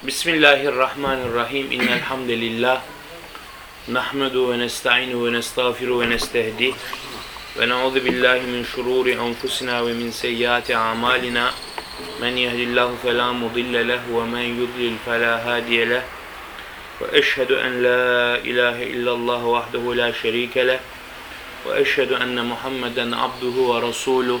بسم الله الرحمن الرحيم إن الحمد لله نحمد ونستعين ونستغفر ونستهدي ونعوذ بالله من شرور أنفسنا ومن سيئات أعمالنا من يهد الله فلا مضل له ومن يضلل فلا هادي له وأشهد أن لا إله إلا الله وحده لا شريك له وأشهد أن محمدا عبده ورسوله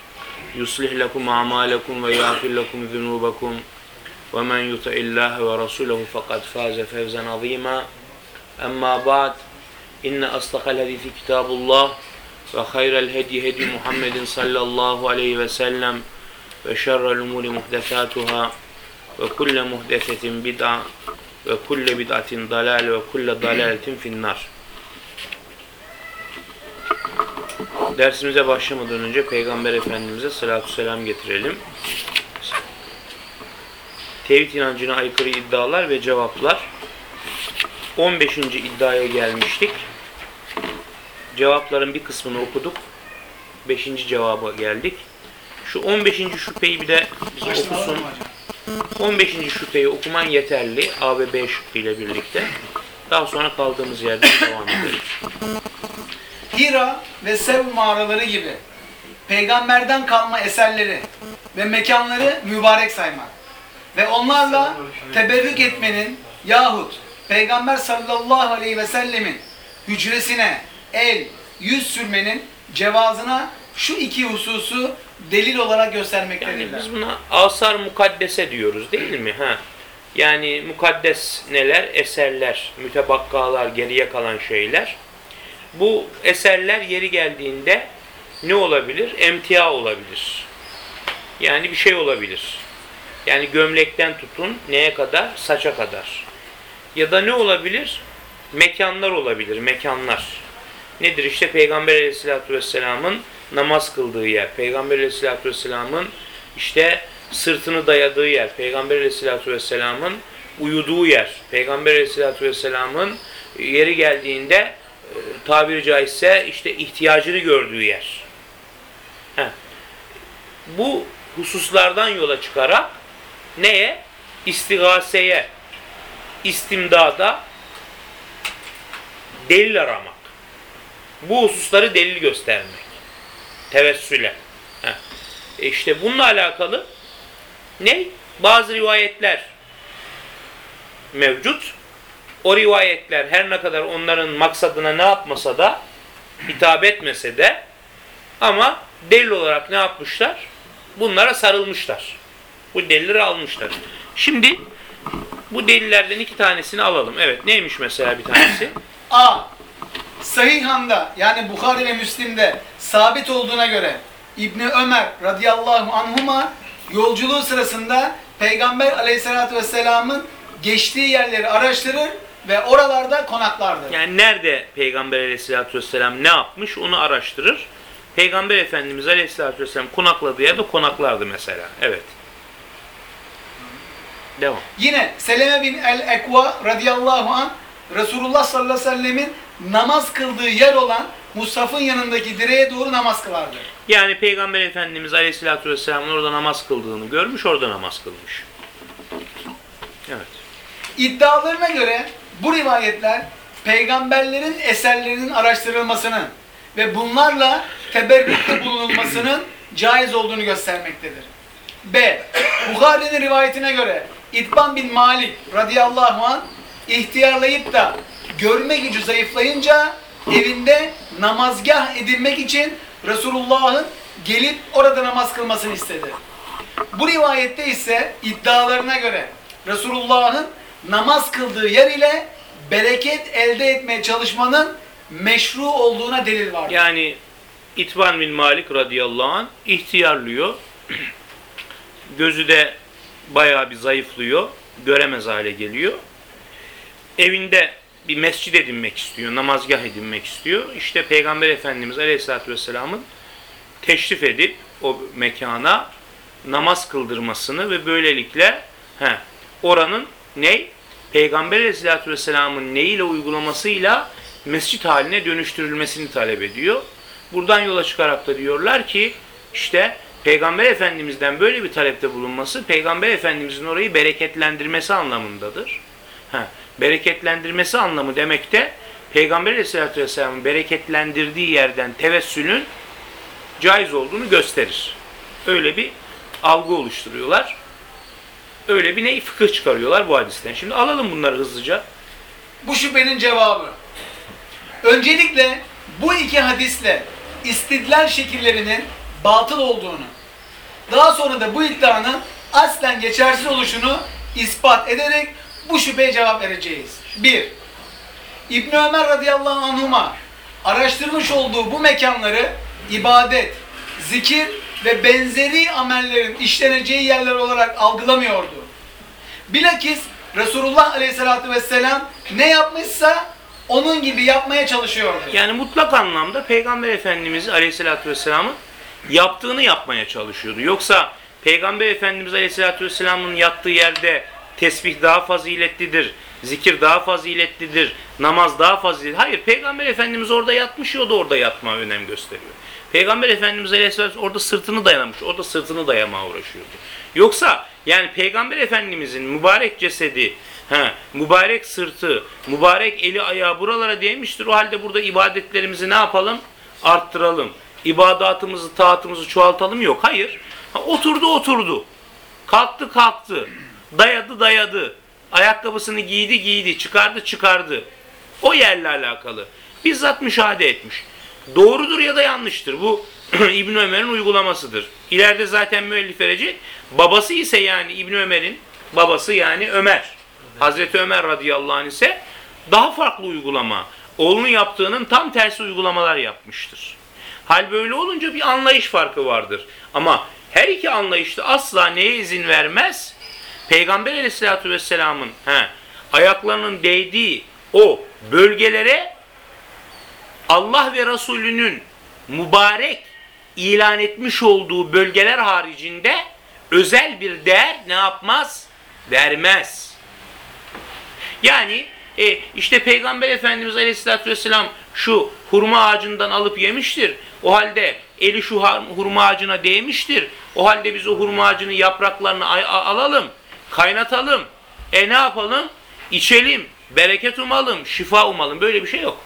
يصلح لكم أعمالكم ويغفر لكم ذنوبكم. ومن يطع الله ورسوله فقد فاز فوزا عظيما. أما بعد إن أصدق الحديث كتاب الله وخير الهدي هدي محمد صلى الله عليه وسلم وشر الأمور محدثاتها وكل محدثة بدعة وكل بدعة ضلال وكل ضلالة في النار. Dersimize başlamadan önce Peygamber Efendimiz'e salatu selam getirelim. Tevhid inancına aykırı iddialar ve cevaplar. 15. iddiaya gelmiştik. Cevapların bir kısmını okuduk. 5. cevaba geldik. Şu 15. şüpheyi bir de okusun. 15. şüpheyi okuman yeterli. A ve B şıkkı ile birlikte. Daha sonra kaldığımız yerden devam edelim. Hira ve Sev mağaraları gibi peygamberden kalma eserleri ve mekanları mübarek saymak ve onlarla teberrük etmenin yahut peygamber sallallahu aleyhi ve sellemin hücresine el, yüz sürmenin cevazına şu iki hususu delil olarak Yani göstermektedirler. biz buna asar mukaddese diyoruz değil mi? Ha. Yani mukaddes neler? Eserler, mütebakkalar, geriye kalan şeyler. Bu eserler yeri geldiğinde ne olabilir? Emtia olabilir. Yani bir şey olabilir. Yani gömlekten tutun neye kadar? Saça kadar. Ya da ne olabilir? Mekanlar olabilir, mekanlar. Nedir? İşte Peygamber aleyhissalatü vesselamın namaz kıldığı yer. Peygamber aleyhissalatü vesselamın işte sırtını dayadığı yer. Peygamber aleyhissalatü vesselamın uyuduğu yer. Peygamber aleyhissalatü vesselamın yeri geldiğinde tabiri caizse işte ihtiyacını gördüğü yer. Heh. Bu hususlardan yola çıkarak neye? İstigaseye, istimdada delil aramak. Bu hususları delil göstermek. Tevessüle. Heh. E işte bununla alakalı ne? Bazı rivayetler mevcut. O rivayetler her ne kadar onların maksadına ne yapmasa da hitap etmese de ama delil olarak ne yapmışlar? Bunlara sarılmışlar. Bu delilleri almışlar. Şimdi bu delillerden iki tanesini alalım. Evet neymiş mesela bir tanesi? A. Sahihanda yani Bukhari ve Müslim'de sabit olduğuna göre İbni Ömer radıyallahu anhuma yolculuğu sırasında Peygamber aleyhissalatü vesselamın geçtiği yerleri araştırır ve oralarda konaklardı. Yani nerede Peygamber aleyhissalatü vesselam ne yapmış onu araştırır. Peygamber Efendimiz aleyhissalatü vesselam konakladığı yerde konaklardı mesela. Evet. Devam. Yine Seleme bin el-Ekva radıyallahu an Resulullah sallallahu aleyhi ve sellemin namaz kıldığı yer olan Musaf'ın yanındaki direğe doğru namaz kılardı. Yani Peygamber Efendimiz Aleyhisselatü Vesselam'ın orada namaz kıldığını görmüş, orada namaz kılmış. Evet. İddialarına göre bu rivayetler peygamberlerin eserlerinin araştırılmasının ve bunlarla teberrükte bulunulmasının caiz olduğunu göstermektedir. B. Bukhari'nin rivayetine göre İtban bin Malik radıyallahu an ihtiyarlayıp da görme gücü zayıflayınca evinde namazgah edilmek için Resulullah'ın gelip orada namaz kılmasını istedi. Bu rivayette ise iddialarına göre Resulullah'ın namaz kıldığı yer ile bereket elde etmeye çalışmanın meşru olduğuna delil var. Yani İtban bin Malik radıyallahu anh ihtiyarlıyor. Gözü de bayağı bir zayıflıyor. Göremez hale geliyor. evinde bir mescid edinmek istiyor, namazgah edinmek istiyor. İşte Peygamber Efendimiz Aleyhisselatü Vesselam'ın teşrif edip o mekana namaz kıldırmasını ve böylelikle he, oranın ne? Peygamber Aleyhisselatü Vesselam'ın neyle uygulamasıyla mescit haline dönüştürülmesini talep ediyor. Buradan yola çıkarak da diyorlar ki işte Peygamber Efendimiz'den böyle bir talepte bulunması Peygamber Efendimiz'in orayı bereketlendirmesi anlamındadır. Ha, bereketlendirmesi anlamı demek de Peygamber Aleyhisselatü Vesselam'ın bereketlendirdiği yerden tevessülün caiz olduğunu gösterir. Öyle bir algı oluşturuyorlar. Öyle bir ne fıkıh çıkarıyorlar bu hadisten. Şimdi alalım bunları hızlıca. Bu şüphenin cevabı. Öncelikle bu iki hadisle istidlal şekillerinin batıl olduğunu, daha sonra da bu iddianın aslen geçersiz oluşunu ispat ederek bu şüpheye cevap vereceğiz. 1. İbn Ömer radıyallahu anhuma araştırmış olduğu bu mekanları ibadet, zikir ve benzeri amellerin işleneceği yerler olarak algılamıyordu. Bilakis Resulullah aleyhissalatü vesselam ne yapmışsa onun gibi yapmaya çalışıyordu. Yani mutlak anlamda Peygamber Efendimiz Aleyhisselatü Vesselam'ın yaptığını yapmaya çalışıyordu. Yoksa Peygamber Efendimiz Aleyhisselatü Vesselam'ın yattığı yerde tesbih daha faziletlidir, zikir daha faziletlidir, namaz daha faziletlidir. Hayır, Peygamber Efendimiz orada yatmış ya da orada yatma önem gösteriyor. Peygamber Efendimiz Aleyhisselatü orada sırtını dayamış, orada sırtını dayamaya uğraşıyordu. Yoksa yani Peygamber Efendimizin mübarek cesedi, he, mübarek sırtı, mübarek eli ayağı buralara değmiştir. O halde burada ibadetlerimizi ne yapalım? Arttıralım. İbadatımızı, taatımızı çoğaltalım yok. Hayır. Ha, oturdu oturdu. Kalktı kalktı. Dayadı dayadı. Ayakkabısını giydi giydi. Çıkardı çıkardı. O yerle alakalı. Bizzat müşahede etmiş. Doğrudur ya da yanlıştır. Bu İbn Ömer'in uygulamasıdır. İleride zaten müellif verecek. Babası ise yani İbn Ömer'in babası yani Ömer. Hazreti Ömer radıyallahu anh ise daha farklı uygulama. Oğlunun yaptığının tam tersi uygulamalar yapmıştır. Hal böyle olunca bir anlayış farkı vardır. Ama her iki anlayışta asla neye izin vermez? Peygamber aleyhissalatü vesselamın he, ayaklarının değdiği o bölgelere Allah ve Resulünün mübarek ilan etmiş olduğu bölgeler haricinde özel bir değer ne yapmaz? Vermez. Yani e, işte Peygamber Efendimiz Aleyhisselatü Vesselam şu hurma ağacından alıp yemiştir. O halde eli şu hurma ağacına değmiştir. O halde biz o hurma ağacının yapraklarını alalım, kaynatalım. E ne yapalım? İçelim, bereket umalım, şifa umalım. Böyle bir şey yok.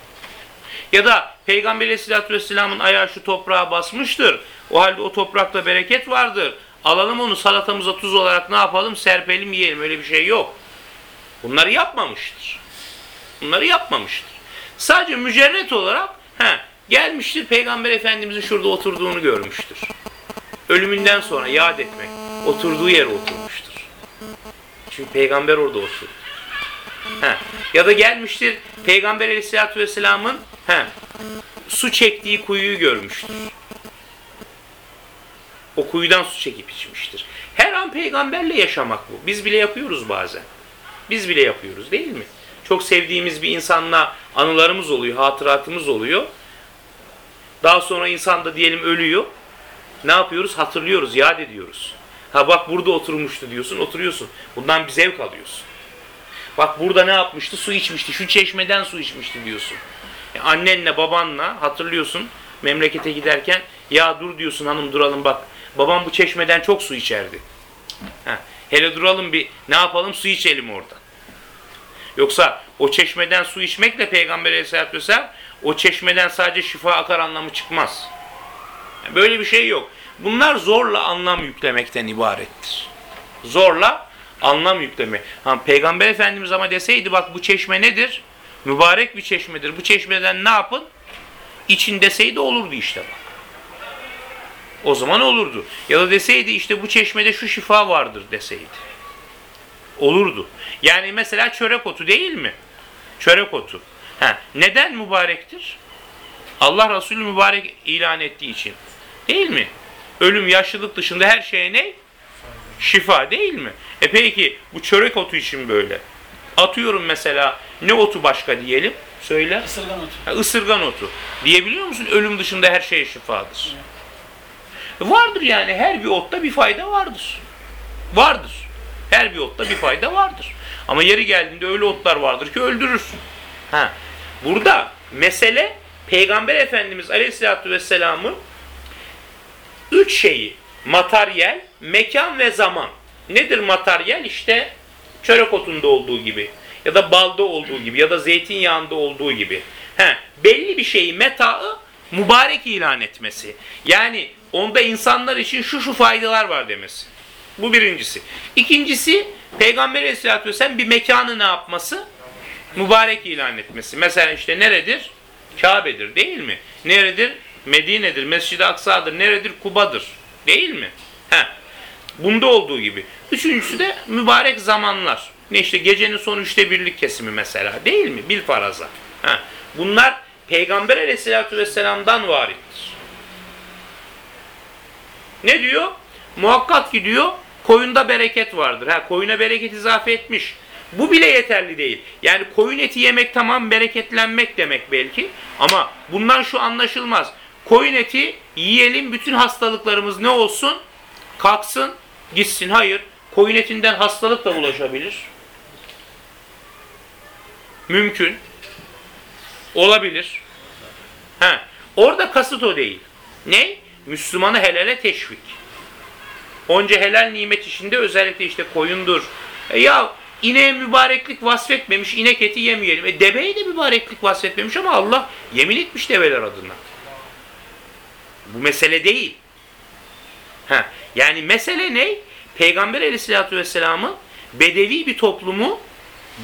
Ya da Peygamber Aleyhisselatü Vesselam'ın ayağı şu toprağa basmıştır. O halde o toprakta bereket vardır. Alalım onu salatamıza tuz olarak ne yapalım? Serpelim yiyelim. Öyle bir şey yok. Bunları yapmamıştır. Bunları yapmamıştır. Sadece mücerret olarak he, gelmiştir Peygamber Efendimizin şurada oturduğunu görmüştür. Ölümünden sonra yad etmek. Oturduğu yere oturmuştur. Çünkü peygamber orada oturdu. He. Ya da gelmiştir Peygamber Aleyhisselatü Vesselam'ın he, su çektiği kuyuyu görmüştür. O kuyudan su çekip içmiştir. Her an peygamberle yaşamak bu. Biz bile yapıyoruz bazen. Biz bile yapıyoruz değil mi? Çok sevdiğimiz bir insanla anılarımız oluyor, hatıratımız oluyor. Daha sonra insan da diyelim ölüyor. Ne yapıyoruz? Hatırlıyoruz, yad ediyoruz. Ha bak burada oturmuştu diyorsun, oturuyorsun. Bundan bir zevk alıyorsun. Bak burada ne yapmıştı? Su içmişti. Şu çeşmeden su içmişti diyorsun. Annenle babanla hatırlıyorsun memlekete giderken ya dur diyorsun hanım duralım bak. Babam bu çeşmeden çok su içerdi. Ha, hele duralım bir ne yapalım su içelim orada. Yoksa o çeşmeden su içmekle Peygamber Aleyhisselatü Vesselam o çeşmeden sadece şifa akar anlamı çıkmaz. Yani böyle bir şey yok. Bunlar zorla anlam yüklemekten ibarettir. Zorla anlam yükleme. Ha, Peygamber Efendimiz ama deseydi bak bu çeşme nedir? Mübarek bir çeşmedir. Bu çeşmeden ne yapın? İçin deseydi olurdu işte bak. O zaman olurdu. Ya da deseydi işte bu çeşmede şu şifa vardır deseydi. Olurdu. Yani mesela çörek otu değil mi? Çörek otu. Ha, neden mübarektir? Allah Resulü mübarek ilan ettiği için. Değil mi? Ölüm, yaşlılık dışında her şeye ne? Şifa değil mi? E peki bu çörek otu için böyle. Atıyorum mesela ne otu başka diyelim? Söyle. Isırgan otu. Ha, ısırgan otu. Diyebiliyor musun? Ölüm dışında her şeye şifadır. Vardır yani her bir otta bir fayda vardır. Vardır. Her bir otta bir fayda vardır. Ama yeri geldiğinde öyle otlar vardır ki öldürürsün. Ha. Burada mesele Peygamber Efendimiz Aleyhisselatü Vesselam'ın üç şeyi materyal, mekan ve zaman. Nedir materyal? İşte çörek otunda olduğu gibi ya da balda olduğu gibi ya da zeytinyağında olduğu gibi. He, belli bir şeyi metaı mübarek ilan etmesi. Yani onda insanlar için şu şu faydalar var demesi. Bu birincisi. İkincisi Peygamber Aleyhisselatü Vesselam bir mekanı ne yapması? Mübarek ilan etmesi. Mesela işte neredir? Kabe'dir değil mi? Neredir? Medine'dir, Mescid-i Aksa'dır, neredir? Kuba'dır. Değil mi? He. Bunda olduğu gibi. Üçüncüsü de mübarek zamanlar. Ne işte gecenin son üçte birlik kesimi mesela. Değil mi? Bil faraza. He. Bunlar Peygamber aleyhissalatü vesselam'dan varittir. Ne diyor? Muhakkak ki diyor koyunda bereket vardır. Ha, koyuna bereket izafe etmiş. Bu bile yeterli değil. Yani koyun eti yemek tamam bereketlenmek demek belki. Ama bundan şu anlaşılmaz. Koyun eti yiyelim bütün hastalıklarımız ne olsun? Kalksın gitsin. Hayır. Koyun etinden hastalık da bulaşabilir. Mümkün. Olabilir. Ha. Orada kasıt o değil. Ne? Müslümanı helale teşvik. Onca helal nimet içinde özellikle işte koyundur. E ya ineğe mübareklik vasfetmemiş, inek eti yemeyelim. E deveye de mübareklik vasfetmemiş ama Allah yemin etmiş develer adına. Bu mesele değil. Ha, yani mesele ne? Peygamber aleyhissalatü vesselamın bedevi bir toplumu,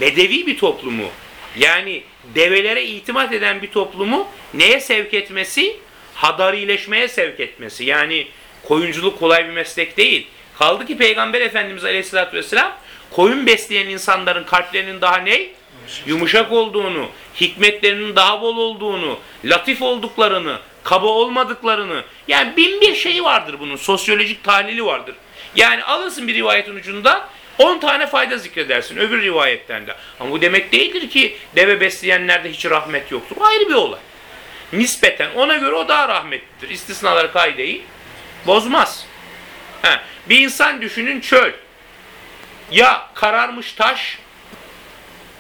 bedevi bir toplumu, yani develere itimat eden bir toplumu neye sevk etmesi? Hadarileşmeye sevk etmesi. Yani koyunculuk kolay bir meslek değil. Kaldı ki Peygamber Efendimiz Aleyhisselatü Vesselam koyun besleyen insanların kalplerinin daha ne? Yumuşak olduğunu, hikmetlerinin daha bol olduğunu, latif olduklarını, kaba olmadıklarını. Yani bin bir şeyi vardır bunun. Sosyolojik tahlili vardır. Yani alırsın bir rivayetin ucunda 10 tane fayda zikredersin öbür rivayetten de. Ama bu demek değildir ki deve besleyenlerde hiç rahmet yoktur. O ayrı bir olay. Nispeten ona göre o daha rahmetlidir. İstisnalar kaideyi bozmaz. He, bir insan düşünün çöl. Ya kararmış taş,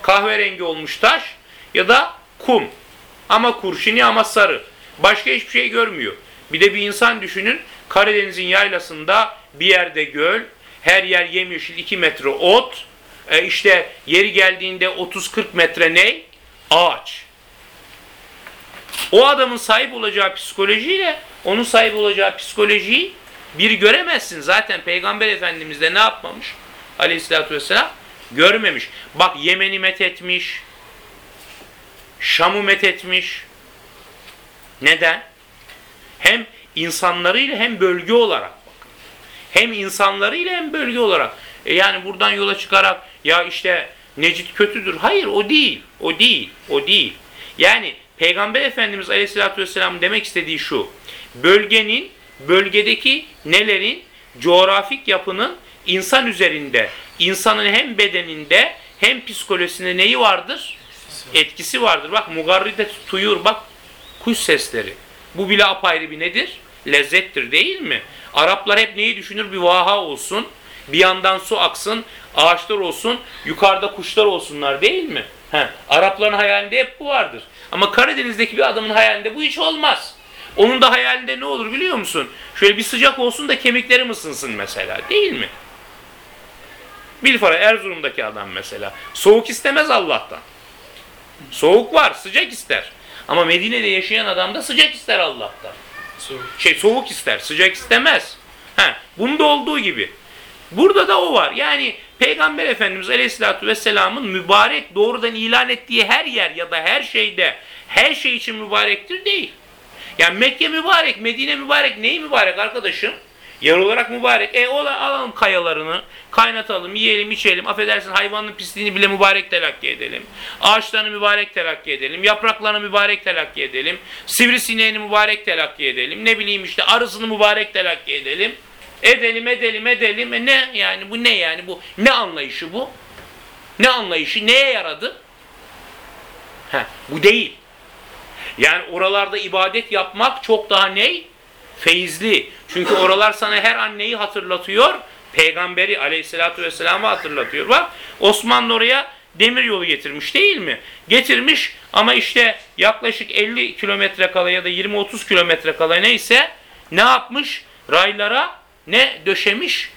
kahverengi olmuş taş ya da kum. Ama kurşini ama sarı. Başka hiçbir şey görmüyor. Bir de bir insan düşünün Karadeniz'in yaylasında bir yerde göl, her yer yemyeşil 2 metre ot, e işte yeri geldiğinde 30-40 metre ne? Ağaç. O adamın sahip olacağı psikolojiyle onun sahip olacağı psikolojiyi bir göremezsin. Zaten Peygamber Efendimiz de ne yapmamış? Aleyhisselatü Vesselam görmemiş. Bak Yemen'i methetmiş, Şam'ı methetmiş. Neden? Hem insanlarıyla hem bölge olarak. Hem insanlarıyla hem bölge olarak. E yani buradan yola çıkarak ya işte Necit kötüdür. Hayır o değil. O değil. O değil. Yani Peygamber Efendimiz Aleyhisselatü Vesselam demek istediği şu. Bölgenin, bölgedeki nelerin, coğrafik yapının insan üzerinde, insanın hem bedeninde hem psikolojisinde neyi vardır? Etkisi vardır. Bak mugarride tuyur bak kuş sesleri. Bu bile apayrı bir nedir? Lezzettir değil mi? Araplar hep neyi düşünür? Bir vaha olsun, bir yandan su aksın, ağaçlar olsun, yukarıda kuşlar olsunlar değil mi? He, Arapların hayalinde hep bu vardır. Ama Karadeniz'deki bir adamın hayalinde bu hiç olmaz. Onun da hayalinde ne olur biliyor musun? Şöyle bir sıcak olsun da kemiklerim ısınsın mesela değil mi? Bilfara Erzurum'daki adam mesela. Soğuk istemez Allah'tan. Soğuk var, sıcak ister. Ama Medine'de yaşayan adam da sıcak ister Allah'tan. Soğuk. Şey soğuk ister, sıcak istemez. Ha, bunda olduğu gibi. Burada da o var. Yani Peygamber Efendimiz Aleyhisselatü Vesselam'ın mübarek doğrudan ilan ettiği her yer ya da her şeyde her şey için mübarektir değil. Yani Mekke mübarek, Medine mübarek, neyi mübarek arkadaşım? Yer olarak mübarek. E ola, alalım kayalarını, kaynatalım, yiyelim, içelim. Affedersin hayvanın pisliğini bile mübarek telakki edelim. Ağaçlarını mübarek telakki edelim. Yapraklarını mübarek telakki edelim. Sivrisineğini mübarek telakki edelim. Ne bileyim işte arısını mübarek telakki edelim. Edelim, edelim, edelim. E ne yani bu ne yani bu? Ne anlayışı bu? Ne anlayışı? Neye yaradı? Heh, bu değil. Yani oralarda ibadet yapmak çok daha ney? Feyizli. Çünkü oralar sana her anneyi hatırlatıyor. Peygamberi aleyhissalatü vesselam'ı hatırlatıyor. Bak Osmanlı oraya demir yolu getirmiş değil mi? Getirmiş ama işte yaklaşık 50 kilometre kala ya da 20-30 kilometre kala neyse ne yapmış? Raylara ne döşemiş?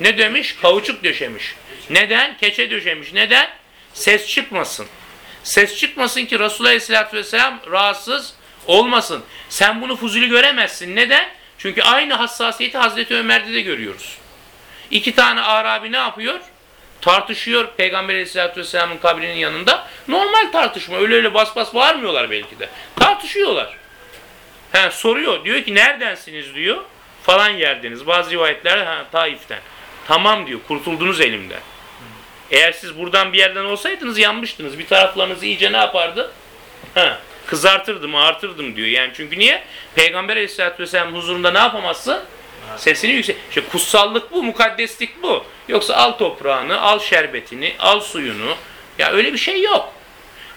Ne demiş? Kauçuk döşemiş. Neden? Keçe döşemiş. Neden? Ses çıkmasın. Ses çıkmasın ki Resulullah Aleyhisselatü Vesselam rahatsız olmasın. Sen bunu fuzuli göremezsin. Neden? Çünkü aynı hassasiyeti Hazreti Ömer'de de görüyoruz. İki tane Arabi ne yapıyor? Tartışıyor Peygamber Aleyhisselatü Vesselam'ın kabrinin yanında. Normal tartışma. Öyle öyle bas bas bağırmıyorlar belki de. Tartışıyorlar. He, soruyor. Diyor ki neredensiniz diyor. Falan yerdeniz. Bazı rivayetlerde ha, Taif'ten. Tamam diyor. Kurtuldunuz elimden. Eğer siz buradan bir yerden olsaydınız yanmıştınız. Bir taraflarınızı iyice ne yapardı? Ha, kızartırdım, ağartırdım diyor. Yani çünkü niye? Peygamber Aleyhisselatü Vesselam huzurunda ne yapamazsın? Sesini yüksek. İşte kutsallık bu, mukaddeslik bu. Yoksa al toprağını, al şerbetini, al suyunu. Ya öyle bir şey yok.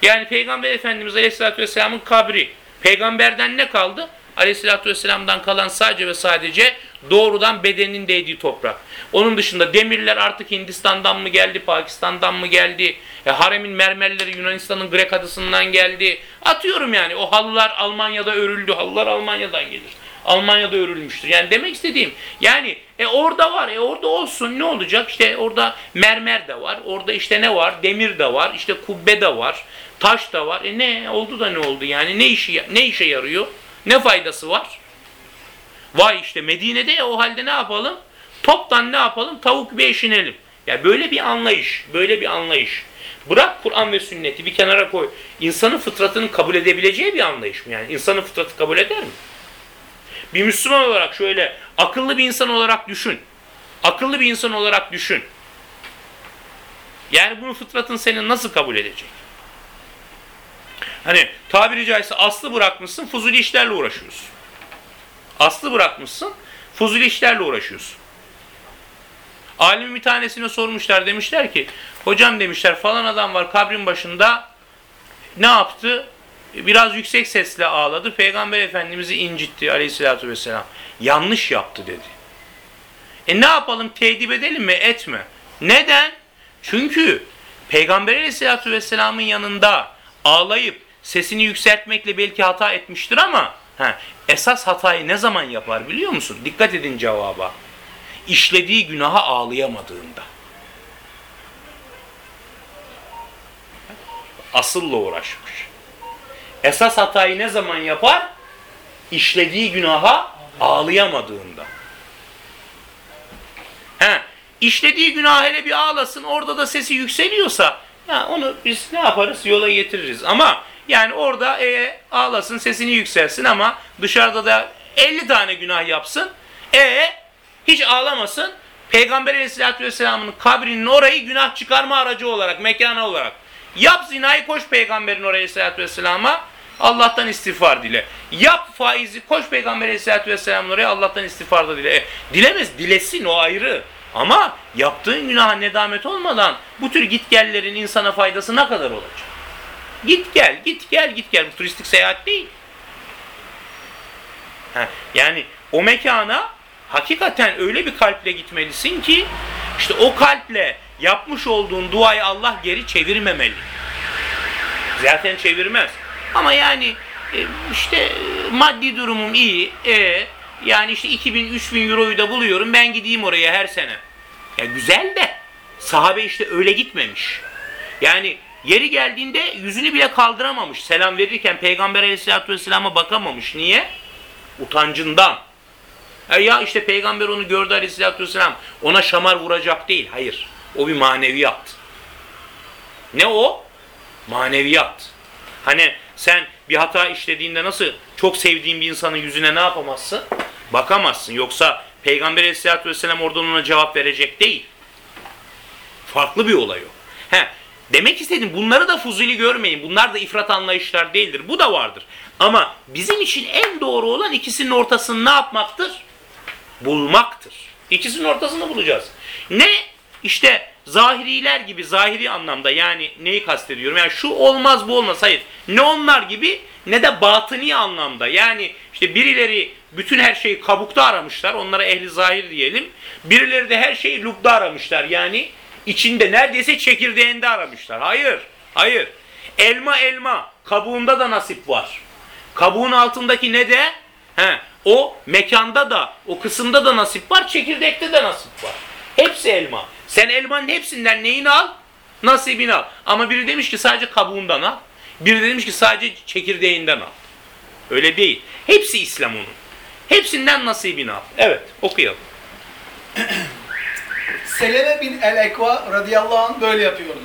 Yani Peygamber Efendimiz Aleyhisselatü Vesselam'ın kabri. Peygamberden ne kaldı? Aleyhisselatü Vesselam'dan kalan sadece ve sadece doğrudan bedeninin değdiği toprak. Onun dışında demirler artık Hindistan'dan mı geldi, Pakistan'dan mı geldi? E, haremin mermerleri Yunanistan'ın Grek adasından geldi. Atıyorum yani o halılar Almanya'da örüldü. Halılar Almanya'dan gelir. Almanya'da örülmüştür. Yani demek istediğim yani e orada var e orada olsun ne olacak? İşte orada mermer de var. Orada işte ne var? Demir de var. işte kubbe de var. Taş da var. E ne oldu da ne oldu yani? Ne işi ne işe yarıyor? Ne faydası var? Vay işte Medine'de o halde ne yapalım? Toptan ne yapalım? Tavuk bir eşinelim. Ya böyle bir anlayış, böyle bir anlayış. Bırak Kur'an ve sünneti bir kenara koy. İnsanın fıtratını kabul edebileceği bir anlayış mı yani? İnsanın fıtratı kabul eder mi? Bir Müslüman olarak şöyle akıllı bir insan olarak düşün. Akıllı bir insan olarak düşün. Yani bunun fıtratın senin nasıl kabul edecek? Hani tabiri caizse aslı bırakmışsın, fuzuli işlerle uğraşıyorsun. Aslı bırakmışsın, fuzuli işlerle uğraşıyorsun. Alimin bir tanesine sormuşlar demişler ki hocam demişler falan adam var kabrin başında ne yaptı? Biraz yüksek sesle ağladı. Peygamber Efendimiz'i incitti aleyhissalatü vesselam. Yanlış yaptı dedi. E ne yapalım tedip edelim mi etme. Neden? Çünkü Peygamber aleyhissalatü vesselamın yanında ağlayıp sesini yükseltmekle belki hata etmiştir ama he, esas hatayı ne zaman yapar biliyor musun? Dikkat edin cevaba işlediği günaha ağlayamadığında. Asılla uğraşmış. Esas hatayı ne zaman yapar? İşlediği günaha ağlayamadığında. He, işlediği günah hele bir ağlasın orada da sesi yükseliyorsa ya onu biz ne yaparız? Yola getiririz. Ama yani orada e, ağlasın sesini yükselsin ama dışarıda da 50 tane günah yapsın. E hiç ağlamasın. Peygamber Aleyhisselatü Vesselam'ın kabrinin orayı günah çıkarma aracı olarak, mekana olarak. Yap zinayı koş Peygamberin oraya Aleyhisselatü Vesselam'a Allah'tan istiğfar dile. Yap faizi koş Peygamber Aleyhisselatü Vesselam'ın oraya Allah'tan istiğfar da dile. E, dilemez, dilesin o ayrı. Ama yaptığın günaha nedamet olmadan bu tür gitgellerin insana faydası ne kadar olacak? Git gel, git gel, git gel. Bu turistik seyahat değil. Ha, yani o mekana hakikaten öyle bir kalple gitmelisin ki işte o kalple yapmış olduğun duayı Allah geri çevirmemeli. Zaten çevirmez. Ama yani e, işte maddi durumum iyi. E, yani işte 2000-3000 euroyu da buluyorum. Ben gideyim oraya her sene. Ya güzel de sahabe işte öyle gitmemiş. Yani yeri geldiğinde yüzünü bile kaldıramamış. Selam verirken Peygamber Aleyhisselatü Vesselam'a bakamamış. Niye? Utancından. E ya işte peygamber onu gördü aleyhissalatü vesselam. Ona şamar vuracak değil. Hayır. O bir maneviyat. Ne o? Maneviyat. Hani sen bir hata işlediğinde nasıl çok sevdiğin bir insanın yüzüne ne yapamazsın? Bakamazsın. Yoksa peygamber aleyhissalatü vesselam oradan ona cevap verecek değil. Farklı bir olay o. He, demek istedim bunları da fuzuli görmeyin. Bunlar da ifrat anlayışlar değildir. Bu da vardır. Ama bizim için en doğru olan ikisinin ortasını ne yapmaktır? bulmaktır. İkisinin ortasını bulacağız. Ne işte zahiriler gibi zahiri anlamda yani neyi kastediyorum? Yani şu olmaz bu olmaz hayır. Ne onlar gibi ne de batıni anlamda. Yani işte birileri bütün her şeyi kabukta aramışlar. Onlara ehli zahir diyelim. Birileri de her şeyi lubda aramışlar. Yani içinde neredeyse çekirdeğinde aramışlar. Hayır. Hayır. Elma elma. Kabuğunda da nasip var. Kabuğun altındaki ne de? He, o mekanda da, o kısımda da nasip var, çekirdekte de nasip var. Hepsi elma. Sen elmanın hepsinden neyini al? Nasibini al. Ama biri demiş ki sadece kabuğundan al. Biri demiş ki sadece çekirdeğinden al. Öyle değil. Hepsi İslam onun. Hepsinden nasibini al. Evet, okuyalım. Seleme bin el-Ekva radıyallahu anh böyle yapıyordu.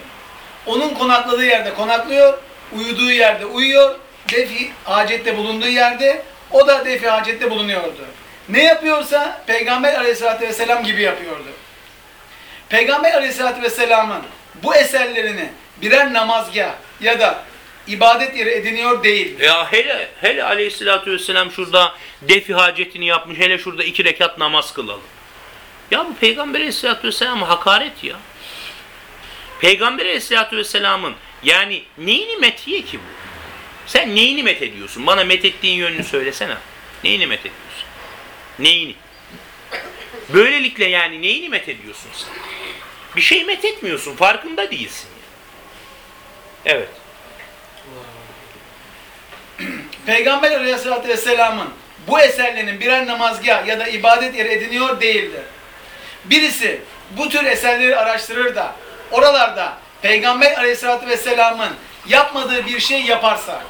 Onun konakladığı yerde konaklıyor, uyuduğu yerde uyuyor, defi hacette bulunduğu yerde o da defi hacette bulunuyordu. Ne yapıyorsa Peygamber aleyhissalatü vesselam gibi yapıyordu. Peygamber aleyhissalatü vesselamın bu eserlerini birer namazgah ya da ibadet yeri ediniyor değil. Ya hele hele aleyhissalatü vesselam şurada defi hacetini yapmış. Hele şurada iki rekat namaz kılalım. Ya bu Peygamber aleyhissalatü vesselam'a hakaret ya. Peygamber aleyhissalatü vesselamın yani neyini metiye ki bu? Sen neyini met ediyorsun? Bana met ettiğin yönünü söylesene. Neyini met ediyorsun? Neyini? Böylelikle yani neyini met ediyorsun sen? Bir şey met etmiyorsun. Farkında değilsin. Evet. Peygamber aleyhissalatü vesselamın bu eserlerinin birer namazgah ya da ibadet yeri ediniyor değildir. Birisi bu tür eserleri araştırır da oralarda Peygamber aleyhissalatü vesselamın yapmadığı bir şey yaparsa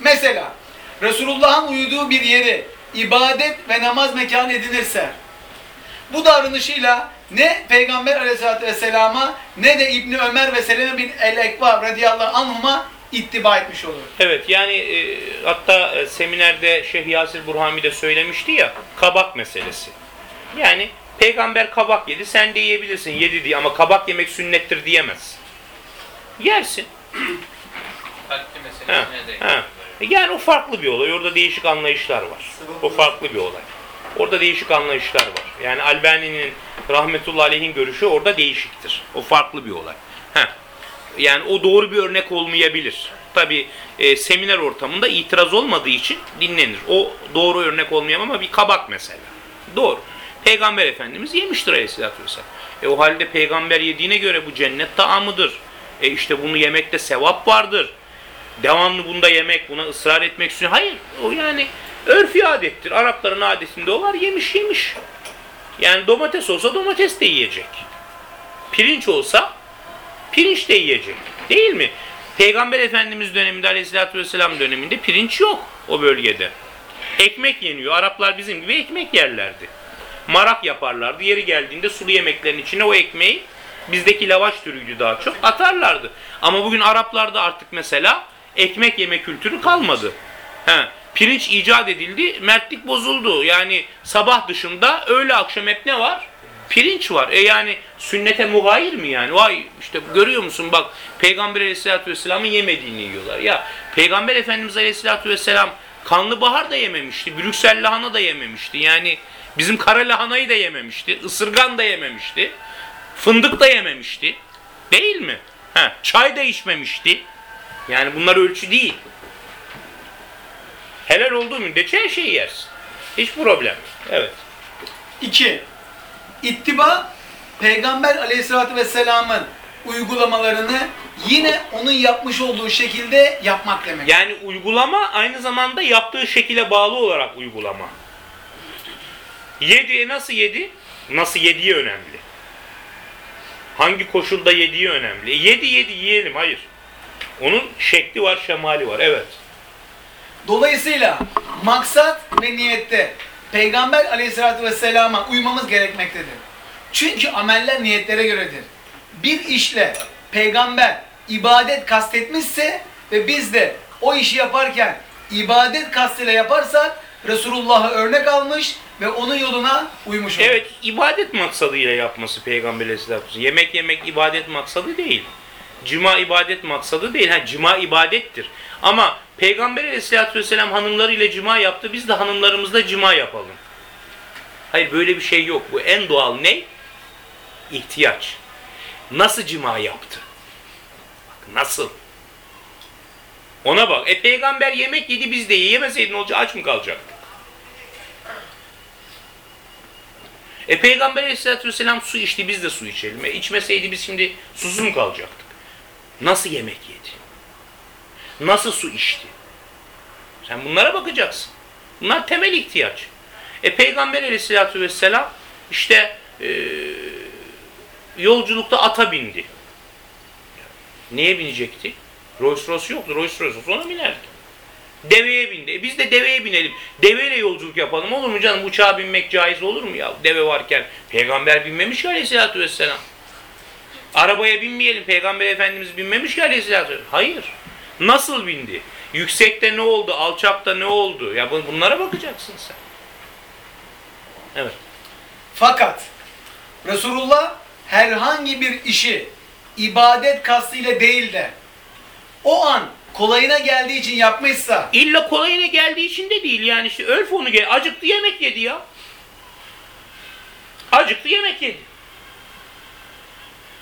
mesela Resulullah'ın uyuduğu bir yeri ibadet ve namaz mekanı edinirse bu davranışıyla ne Peygamber aleyhissalatü vesselama ne de İbni Ömer ve Seleme bin el-Ekva radıyallahu anhuma ittiba etmiş olur. Evet yani e, hatta e, seminerde Şeyh Yasir Burhami de söylemişti ya kabak meselesi. Yani peygamber kabak yedi sen de yiyebilirsin yedi diye ama kabak yemek sünnettir diyemez. Yersin. Ha, ha. E, Yani o farklı bir olay. Orada değişik anlayışlar var. O farklı bir olay. Orada değişik anlayışlar var. Yani Albani'nin rahmetullahi aleyhin görüşü orada değişiktir. O farklı bir olay. Heh. Yani o doğru bir örnek olmayabilir. Tabi seminer ortamında itiraz olmadığı için dinlenir. O doğru örnek olmayamam ama bir kabak mesela. Doğru. Peygamber Efendimiz yemiştir aleyhissalatü vesselam. E o halde peygamber yediğine göre bu cennet taamıdır. E işte bunu yemekte sevap vardır. Devamlı bunda yemek, buna ısrar etmek için. Hayır. O yani örfi adettir. Arapların adetinde o var. Yemiş yemiş. Yani domates olsa domates de yiyecek. Pirinç olsa pirinç de yiyecek. Değil mi? Peygamber Efendimiz döneminde Aleyhisselatü Vesselam döneminde pirinç yok o bölgede. Ekmek yeniyor. Araplar bizim gibi ekmek yerlerdi. Marak yaparlardı. Yeri geldiğinde sulu yemeklerin içine o ekmeği bizdeki lavaş türüydü daha çok atarlardı. Ama bugün Araplarda artık mesela ekmek yeme kültürü kalmadı. He, pirinç icat edildi, mertlik bozuldu. Yani sabah dışında öğle akşam hep ne var? Pirinç var. E yani sünnete mugayir mi yani? Vay işte görüyor musun bak Peygamber Aleyhisselatü Vesselam'ın yemediğini yiyorlar. Ya Peygamber Efendimiz Aleyhisselatü Vesselam kanlı bahar da yememişti. Brüksel lahana da yememişti. Yani bizim kara lahanayı da yememişti. ısırgan da yememişti. Fındık da yememişti. Değil mi? Ha, çay da içmemişti. Yani bunlar ölçü değil. Helal olduğu müddetçe her şeyi yersin. Hiç problem. Evet. 2. İttiba Peygamber aleyhissalatü vesselamın uygulamalarını yine onun yapmış olduğu şekilde yapmak demek. Yani uygulama aynı zamanda yaptığı şekile bağlı olarak uygulama. Yedi nasıl yedi? Nasıl yediği önemli. Hangi koşulda yediği önemli. E, yedi yedi yiyelim hayır. Onun şekli var, şemali var. Evet. Dolayısıyla maksat ve niyette Peygamber aleyhissalatü vesselama uymamız gerekmektedir. Çünkü ameller niyetlere göredir. Bir işle peygamber ibadet kastetmişse ve biz de o işi yaparken ibadet kastıyla yaparsak Resulullah'ı örnek almış ve onun yoluna uymuş oluruz. Evet, ibadet maksadıyla yapması Peygamber Aleyhisselatü Vesselam. Yemek yemek ibadet maksadı değil. Cima ibadet maksadı değil. Ha, cima ibadettir. Ama Peygamber Aleyhisselatü Vesselam hanımlarıyla cima yaptı. Biz de hanımlarımızla cima yapalım. Hayır böyle bir şey yok. Bu en doğal ne? İhtiyaç. Nasıl cima yaptı? Bak nasıl? Ona bak. E peygamber yemek yedi biz de yiyemeseydi ne olacak? Aç mı kalacaktık? E peygamber aleyhissalatü vesselam su içti biz de su içelim. E içmeseydi biz şimdi susuz mu kalacaktık? Nasıl yemek yedi? Nasıl su içti? Sen bunlara bakacaksın. Bunlar temel ihtiyaç. E Peygamber aleyhissalatü vesselam işte e, yolculukta ata bindi. Neye binecekti? Rolls Royce yoktu. Rolls Royce ona binerdi. Deveye bindi. E biz de deveye binelim. Deveyle yolculuk yapalım. Olur mu canım? Uçağa binmek caiz olur mu ya? Deve varken. Peygamber binmemiş ki aleyhissalatü vesselam. Arabaya binmeyelim. Peygamber Efendimiz binmemiş ki aleyhissalatü vesselam. Hayır. Nasıl bindi? Yüksekte ne oldu? Alçakta ne oldu? Ya bu- bunlara bakacaksın sen. Evet. Fakat Resulullah herhangi bir işi ibadet kastıyla değil de o an kolayına geldiği için yapmışsa İlla kolayına geldiği için de değil yani işte ölf onu gel. Acıktı yemek yedi ya. Acıktı yemek yedi.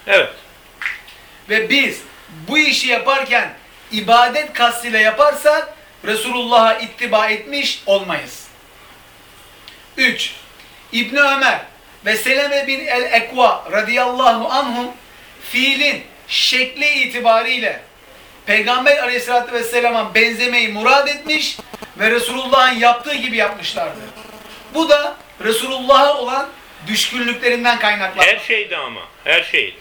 Evet. ve biz bu işi yaparken ibadet kastıyla yaparsak Resulullah'a ittiba etmiş olmayız. 3. İbn Ömer ve Seleme bin el-Ekva radıyallahu anhum fiilin şekli itibariyle Peygamber aleyhissalatü vesselama benzemeyi murad etmiş ve Resulullah'ın yaptığı gibi yapmışlardır. Bu da Resulullah'a olan düşkünlüklerinden kaynaklanır. Her şeyde ama. Her şeyde.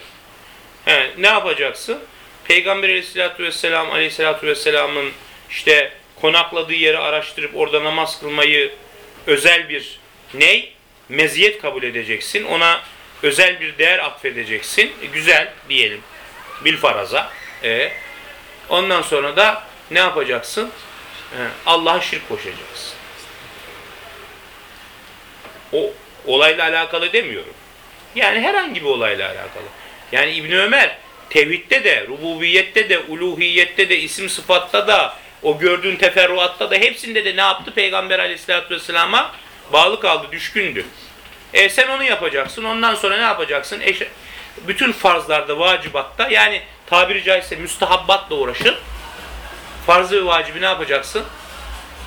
He, ne yapacaksın? Peygamber aleyhissalatü vesselam aleyhissalatü vesselamın işte konakladığı yeri araştırıp orada namaz kılmayı özel bir ney? Meziyet kabul edeceksin. Ona özel bir değer atfedeceksin. E, güzel diyelim. Bil faraza. E, ondan sonra da ne yapacaksın? Allah'a şirk koşacaksın. O olayla alakalı demiyorum. Yani herhangi bir olayla alakalı. Yani İbn Ömer tevhidde de, rububiyette de, uluhiyette de, isim sıfatta da, o gördüğün teferruatta da hepsinde de ne yaptı? Peygamber aleyhissalatü vesselama bağlı kaldı, düşkündü. E sen onu yapacaksın. Ondan sonra ne yapacaksın? Eş- bütün farzlarda, vacibatta yani tabiri caizse müstahabbatla uğraşıp farzı ve vacibi ne yapacaksın?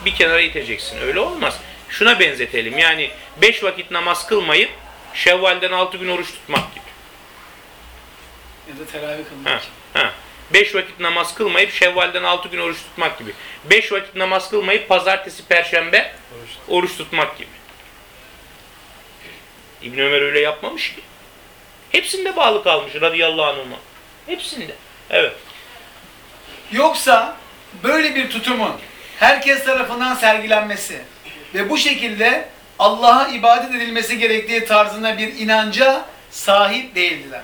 Bir kenara iteceksin. Öyle olmaz. Şuna benzetelim. Yani beş vakit namaz kılmayıp Şevval'den altı gün oruç tutmak gibi. Ya da teravih kılmak. Ha, ha. Beş vakit namaz kılmayıp Şevval'den altı gün oruç tutmak gibi. Beş vakit namaz kılmayıp pazartesi, perşembe oruç tutmak gibi. İbn Ömer öyle yapmamış ki. Hepsinde bağlı kalmış radıyallahu anhuma. Hepsinde. Evet. Yoksa böyle bir tutumun herkes tarafından sergilenmesi ve bu şekilde Allah'a ibadet edilmesi gerektiği tarzında bir inanca sahip değildiler.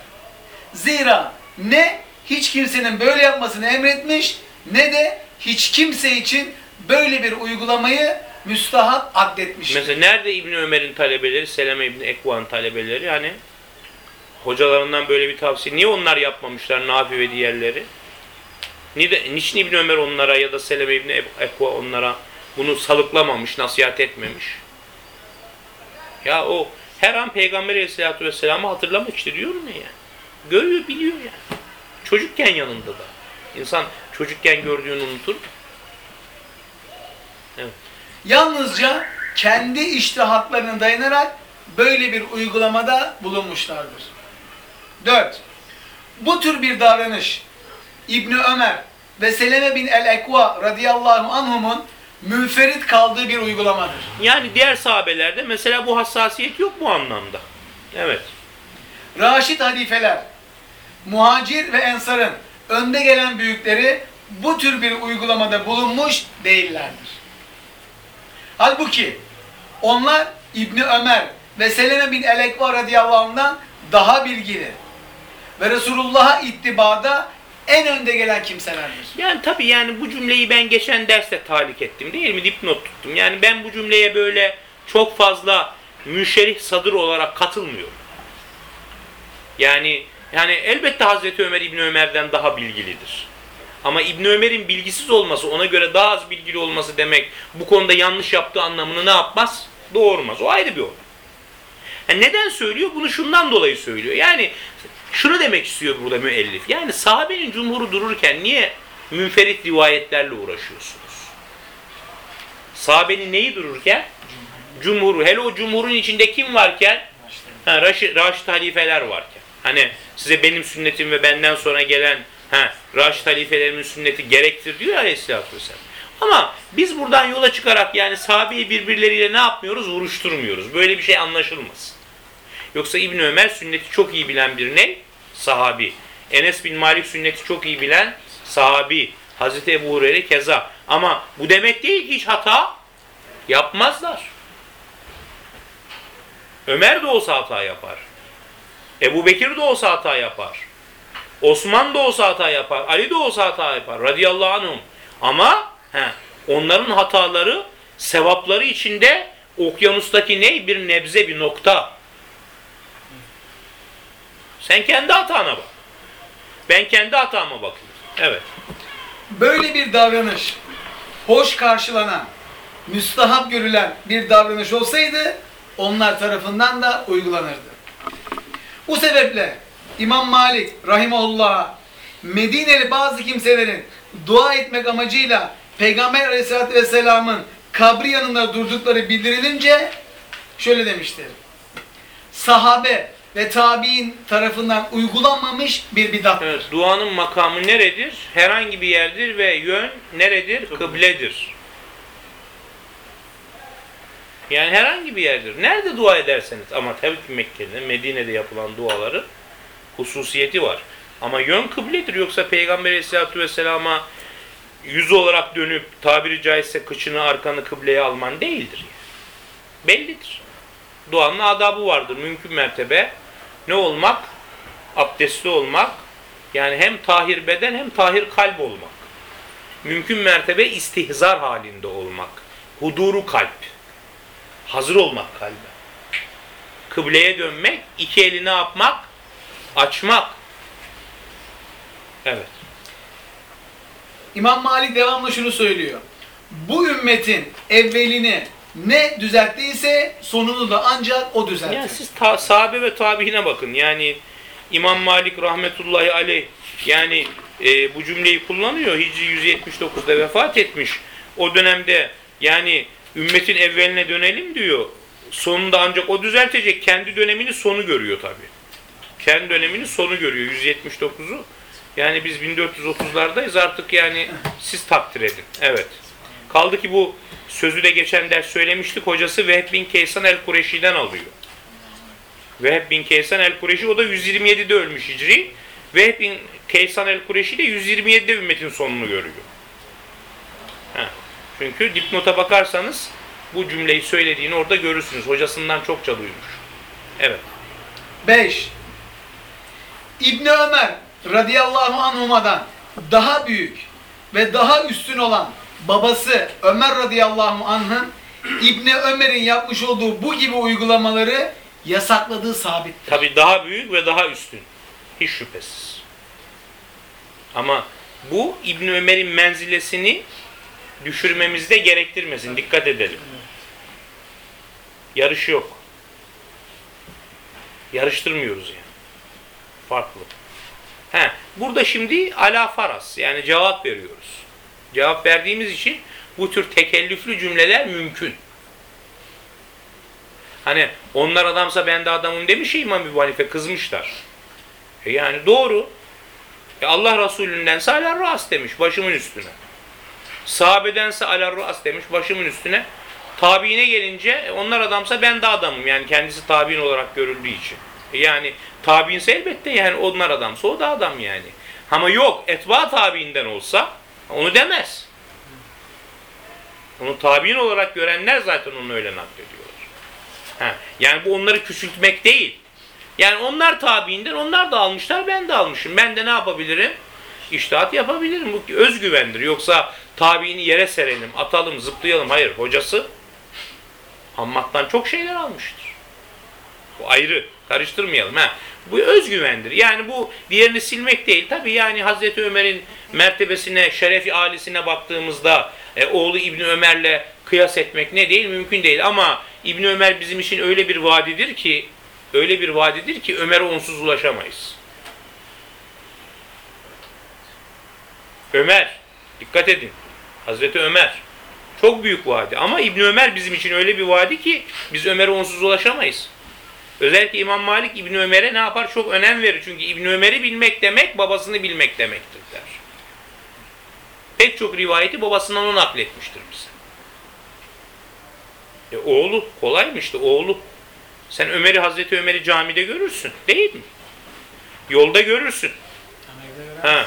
Zira ne hiç kimsenin böyle yapmasını emretmiş ne de hiç kimse için böyle bir uygulamayı müstahap addetmiştir. Mesela nerede İbn Ömer'in talebeleri, Seleme İbn Ekva'nın talebeleri hani hocalarından böyle bir tavsiye. Niye onlar yapmamışlar Nafi ve diğerleri? Niçin İbn Ömer onlara ya da Seleme İbn Ekva onlara bunu salıklamamış, nasihat etmemiş? Ya o her an Peygamber Aleyhisselatü Vesselam'ı hatırlamak işte diyorum ya. Görüyor, biliyor yani. Çocukken yanında da. İnsan çocukken gördüğünü unutur. Evet. Yalnızca kendi iştihatlarına dayanarak böyle bir uygulamada bulunmuşlardır. 4. Bu tür bir davranış İbni Ömer ve Seleme bin el-Ekva radıyallahu anhumun münferit kaldığı bir uygulamadır. Yani diğer sahabelerde mesela bu hassasiyet yok bu anlamda. Evet. Raşid halifeler, muhacir ve ensarın önde gelen büyükleri bu tür bir uygulamada bulunmuş değillerdir. Halbuki onlar İbni Ömer ve Seleme bin el-Ekva radıyallahu anh'dan daha bilgili ve Resulullah'a ittibada en önde gelen kimselerdir. Yani tabii yani bu cümleyi ben geçen derste talik ettim değil mi? Dipnot tuttum. Yani ben bu cümleye böyle çok fazla müşerih sadır olarak katılmıyorum. Yani yani elbette Hazreti Ömer İbni Ömer'den daha bilgilidir. Ama İbni Ömer'in bilgisiz olması, ona göre daha az bilgili olması demek bu konuda yanlış yaptığı anlamını ne yapmaz? Doğurmaz. O ayrı bir olay. Yani neden söylüyor? Bunu şundan dolayı söylüyor. Yani Şunu demek istiyor burada müellif. Yani sahabenin cumhuru dururken niye münferit rivayetlerle uğraşıyorsunuz? Sahabenin neyi dururken? Cumhuru. Hele o cumhurun içinde kim varken? Ha, Raşid, Raşid halifeler varken. Hani size benim sünnetim ve benden sonra gelen ha, Raşid halifelerimin sünneti gerektir diyor ya Aleyhisselatü Vesselam. Ama biz buradan yola çıkarak yani sahabeyi birbirleriyle ne yapmıyoruz? Vuruşturmuyoruz. Böyle bir şey anlaşılmasın. Yoksa İbn Ömer sünneti çok iyi bilen bir ne? Sahabi. Enes bin Malik sünneti çok iyi bilen sahabi. Hazreti Ebu Hureyre keza. Ama bu demek değil hiç hata yapmazlar. Ömer de olsa hata yapar. Ebu Bekir de olsa hata yapar. Osman da olsa hata yapar. Ali de olsa hata yapar. Radıyallahu anhum. Ama he, onların hataları sevapları içinde okyanustaki ne? Bir nebze bir nokta. Sen kendi hatana bak. Ben kendi hatama bakıyorum. Evet. Böyle bir davranış hoş karşılanan, müstahap görülen bir davranış olsaydı onlar tarafından da uygulanırdı. Bu sebeple İmam Malik rahimahullah'a Medineli bazı kimselerin dua etmek amacıyla Peygamber aleyhissalatü vesselamın kabri yanında durdukları bildirilince şöyle demiştir. Sahabe ve tabi'in tarafından uygulanmamış bir bidat. Evet, duanın makamı neredir? Herhangi bir yerdir ve yön neredir? Kıbledir. Yani herhangi bir yerdir. Nerede dua ederseniz ama tabii ki Mekke'de, Medine'de yapılan duaların hususiyeti var. Ama yön kıbledir. Yoksa Peygamber Aleyhisselatü Vesselam'a yüz olarak dönüp tabiri caizse kıçını arkanı kıbleye alman değildir. Yani. Bellidir. Duanın adabı vardır. Mümkün mertebe ne olmak? Abdestli olmak. Yani hem tahir beden hem tahir kalp olmak. Mümkün mertebe istihzar halinde olmak. Huduru kalp. Hazır olmak kalbe. Kıbleye dönmek, iki eli ne yapmak? Açmak. Evet. İmam Malik devamlı şunu söylüyor. Bu ümmetin evvelini ne düzelttiyse sonunu da ancak o düzeltir. Yani siz ta, sahabe ve tabiine bakın. Yani İmam Malik rahmetullahi aleyh yani e, bu cümleyi kullanıyor. Hicri 179'da vefat etmiş. O dönemde yani ümmetin evveline dönelim diyor. Sonunda ancak o düzeltecek. Kendi dönemini sonu görüyor tabi. Kendi dönemini sonu görüyor 179'u. Yani biz 1430'lardayız artık yani siz takdir edin. Evet. Kaldı ki bu sözü de geçen ders söylemiştik. Hocası Vehb bin Kaysan el-Kureşi'den alıyor. Vehb bin Kaysan el-Kureşi o da 127'de ölmüş Hicri. Vehb bin Kaysan el-Kureşi de 127'de ümmetin sonunu görüyor. Ha. Çünkü dipnota bakarsanız bu cümleyi söylediğini orada görürsünüz. Hocasından çokça duymuş. Evet. 5. İbni Ömer radıyallahu anhuma'dan daha büyük ve daha üstün olan babası Ömer radıyallahu anh'ın İbni Ömer'in yapmış olduğu bu gibi uygulamaları yasakladığı sabittir. Tabi daha büyük ve daha üstün. Hiç şüphesiz. Ama bu İbn Ömer'in menzilesini düşürmemizde gerektirmesin. Dikkat edelim. Yarış yok. Yarıştırmıyoruz yani. Farklı. He, burada şimdi ala faras yani cevap veriyoruz. Cevap verdiğimiz için bu tür tekellüflü cümleler mümkün. Hani onlar adamsa ben de adamım demiş ya İmam Ebu Hanife kızmışlar. E yani doğru. E Allah Resulü'ndense ala ras demiş başımın üstüne. Sahabedense ala ras demiş başımın üstüne. Tabiine gelince e, onlar adamsa ben de adamım. Yani kendisi tabiin olarak görüldüğü için. E yani tabiinse elbette yani onlar adamsa o da adam yani. Ama yok etba tabiinden olsa onu demez. Onu tabiin olarak görenler zaten onu öyle naklediyorlar. Ha, yani bu onları küçültmek değil. Yani onlar tabiinden onlar da almışlar ben de almışım. Ben de ne yapabilirim? İştihat yapabilirim. Bu özgüvendir. Yoksa tabiini yere serelim, atalım, zıplayalım. Hayır hocası Hammad'dan çok şeyler almıştır. Bu ayrı. Karıştırmayalım. Ha. Bu özgüvendir. Yani bu diğerini silmek değil. Tabii yani Hazreti Ömer'in mertebesine, şerefi ailesine baktığımızda e, oğlu İbni Ömer'le kıyas etmek ne değil? Mümkün değil. Ama İbni Ömer bizim için öyle bir vadidir ki öyle bir vadidir ki Ömer'e onsuz ulaşamayız. Ömer, dikkat edin. Hazreti Ömer. Çok büyük vadi ama İbni Ömer bizim için öyle bir vadi ki biz Ömer'e onsuz ulaşamayız. Özellikle İmam Malik İbni Ömer'e ne yapar? Çok önem verir. Çünkü İbni Ömer'i bilmek demek babasını bilmek demektir der. Pek çok rivayeti babasından o nakletmiştir bize. E oğlu kolaymış işte oğlu. Sen Ömer'i Hazreti Ömer'i camide görürsün değil mi? Yolda görürsün. Ha.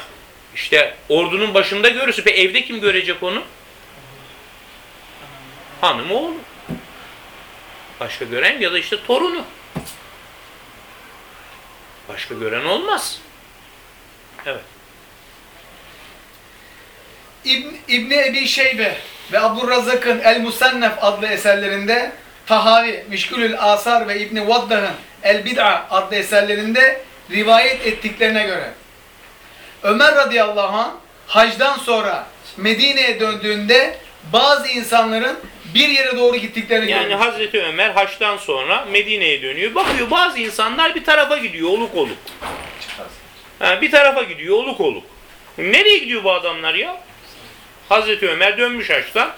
İşte ordunun başında görürsün. Peki evde kim görecek onu? Hanım oğlu. Başka gören ya da işte torunu. Başka gören olmaz. Evet. İbn, İbni Ebi Şeybe ve Abdurrazak'ın El Musannef adlı eserlerinde Tahavi, Mişkülül Asar ve İbni Vaddah'ın El Bid'a adlı eserlerinde rivayet ettiklerine göre Ömer radıyallahu anh hacdan sonra Medine'ye döndüğünde bazı insanların bir yere doğru gittiklerini Yani görmüş. Hazreti Ömer haçtan sonra Medine'ye dönüyor. Bakıyor bazı insanlar bir tarafa gidiyor oluk oluk. Ha, bir tarafa gidiyor oluk oluk. Nereye gidiyor bu adamlar ya? Hazreti Ömer dönmüş haçtan.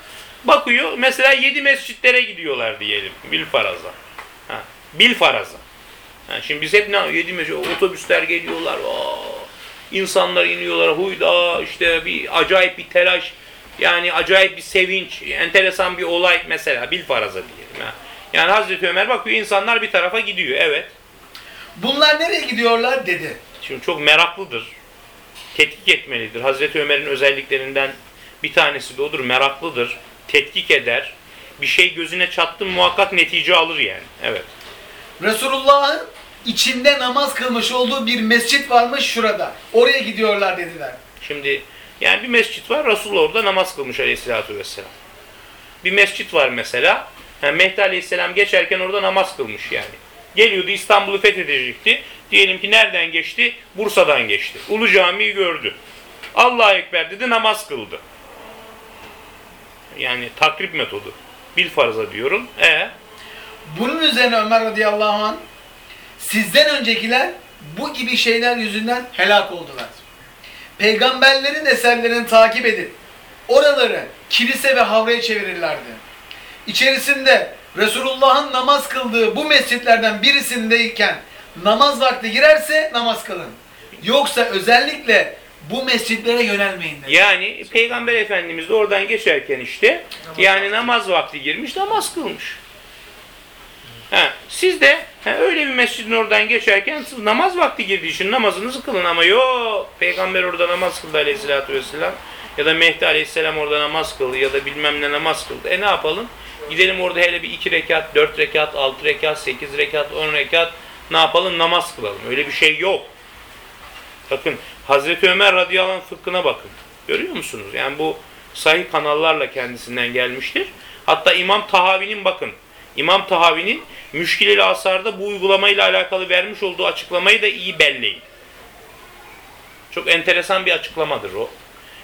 Bakıyor mesela yedi mescitlere gidiyorlar diyelim. Bilfaraza. Ha, Bilfaraza. Ha, şimdi biz hep ne yedi mescit otobüsler geliyorlar. Aa, insanlar iniyorlar. Huyda işte bir acayip bir telaş. Yani acayip bir sevinç, enteresan bir olay mesela Bilfaraza diyelim. Ha. Yani Hazreti Ömer bakıyor insanlar bir tarafa gidiyor. Evet. Bunlar nereye gidiyorlar dedi. Şimdi çok meraklıdır. Tetkik etmelidir. Hazreti Ömer'in özelliklerinden bir tanesi de odur. Meraklıdır. Tetkik eder. Bir şey gözüne çattı muhakkak netice alır yani. Evet. Resulullah'ın içinde namaz kılmış olduğu bir mescit varmış şurada. Oraya gidiyorlar dediler. Şimdi yani bir mescit var. Resul orada namaz kılmış aleyhissalatü vesselam. Bir mescit var mesela. Yani Mehdi aleyhisselam geçerken orada namaz kılmış yani. Geliyordu İstanbul'u fethedecekti. Diyelim ki nereden geçti? Bursa'dan geçti. Ulu Cami'yi gördü. Allahu Ekber dedi namaz kıldı. Yani takrip metodu. Bil farza diyorum. E Bunun üzerine Ömer radıyallahu anh sizden öncekiler bu gibi şeyler yüzünden helak oldular. Peygamberlerin eserlerini takip edip oraları kilise ve havraya çevirirlerdi. İçerisinde Resulullah'ın namaz kıldığı bu mescitlerden birisindeyken namaz vakti girerse namaz kılın. Yoksa özellikle bu mescitlere yönelmeyin dedi. yani Peygamber Efendimiz de oradan geçerken işte yani namaz vakti girmiş namaz kılmış. Ha, siz de ha, öyle bir mescidin oradan geçerken siz namaz vakti girdiği için namazınızı kılın ama yok peygamber orada namaz kıldı aleyhissalatü vesselam ya da Mehdi aleyhisselam orada namaz kıldı ya da bilmem ne namaz kıldı. E ne yapalım? Gidelim orada hele bir iki rekat, dört rekat, altı rekat, sekiz rekat, on rekat ne yapalım? Namaz kılalım. Öyle bir şey yok. Bakın Hazreti Ömer radıyallahu anh fıkhına bakın. Görüyor musunuz? Yani bu sahih kanallarla kendisinden gelmiştir. Hatta İmam Tahavi'nin bakın. İmam Tahavi'nin Müşkil-i Asar'da bu uygulamayla alakalı vermiş olduğu açıklamayı da iyi belleyin. Çok enteresan bir açıklamadır o.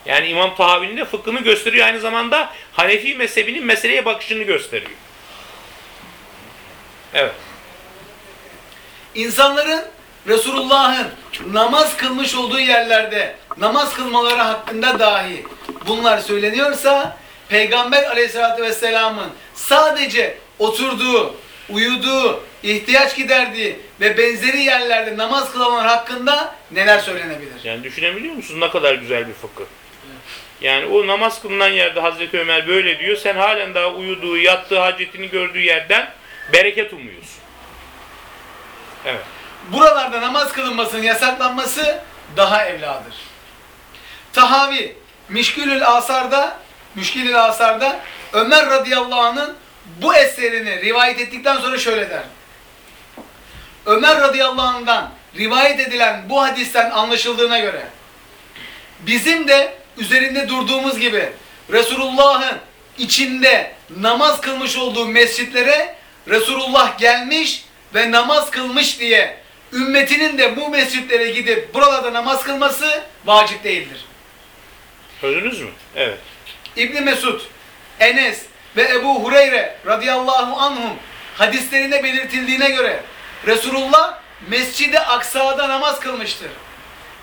Yani İmam Tahavi'nin de fıkhını gösteriyor. Aynı zamanda Hanefi mezhebinin meseleye bakışını gösteriyor. Evet. İnsanların Resulullah'ın namaz kılmış olduğu yerlerde namaz kılmaları hakkında dahi bunlar söyleniyorsa Peygamber aleyhissalatü vesselamın sadece oturduğu, uyuduğu, ihtiyaç giderdiği ve benzeri yerlerde namaz kılanlar hakkında neler söylenebilir? Yani düşünebiliyor musunuz ne kadar güzel bir fıkıh. Yani o namaz kılınan yerde Hazreti Ömer böyle diyor. Sen halen daha uyuduğu, yattığı, hacetini gördüğü yerden bereket umuyorsun. Evet. Buralarda namaz kılınmasının yasaklanması daha evladır. Tahavi, Mişkülül Asar'da, Müşkilül Asar'da Ömer radıyallahu anh'ın bu eserini rivayet ettikten sonra şöyle der. Ömer radıyallahu anh'dan rivayet edilen bu hadisten anlaşıldığına göre bizim de üzerinde durduğumuz gibi Resulullah'ın içinde namaz kılmış olduğu mescitlere Resulullah gelmiş ve namaz kılmış diye ümmetinin de bu mescitlere gidip buralarda namaz kılması vacip değildir. Çözdünüz mü? Evet. İbni Mesud, Enes ve Ebu Hureyre radıyallahu anhum hadislerinde belirtildiğine göre Resulullah Mescid-i Aksa'da namaz kılmıştır.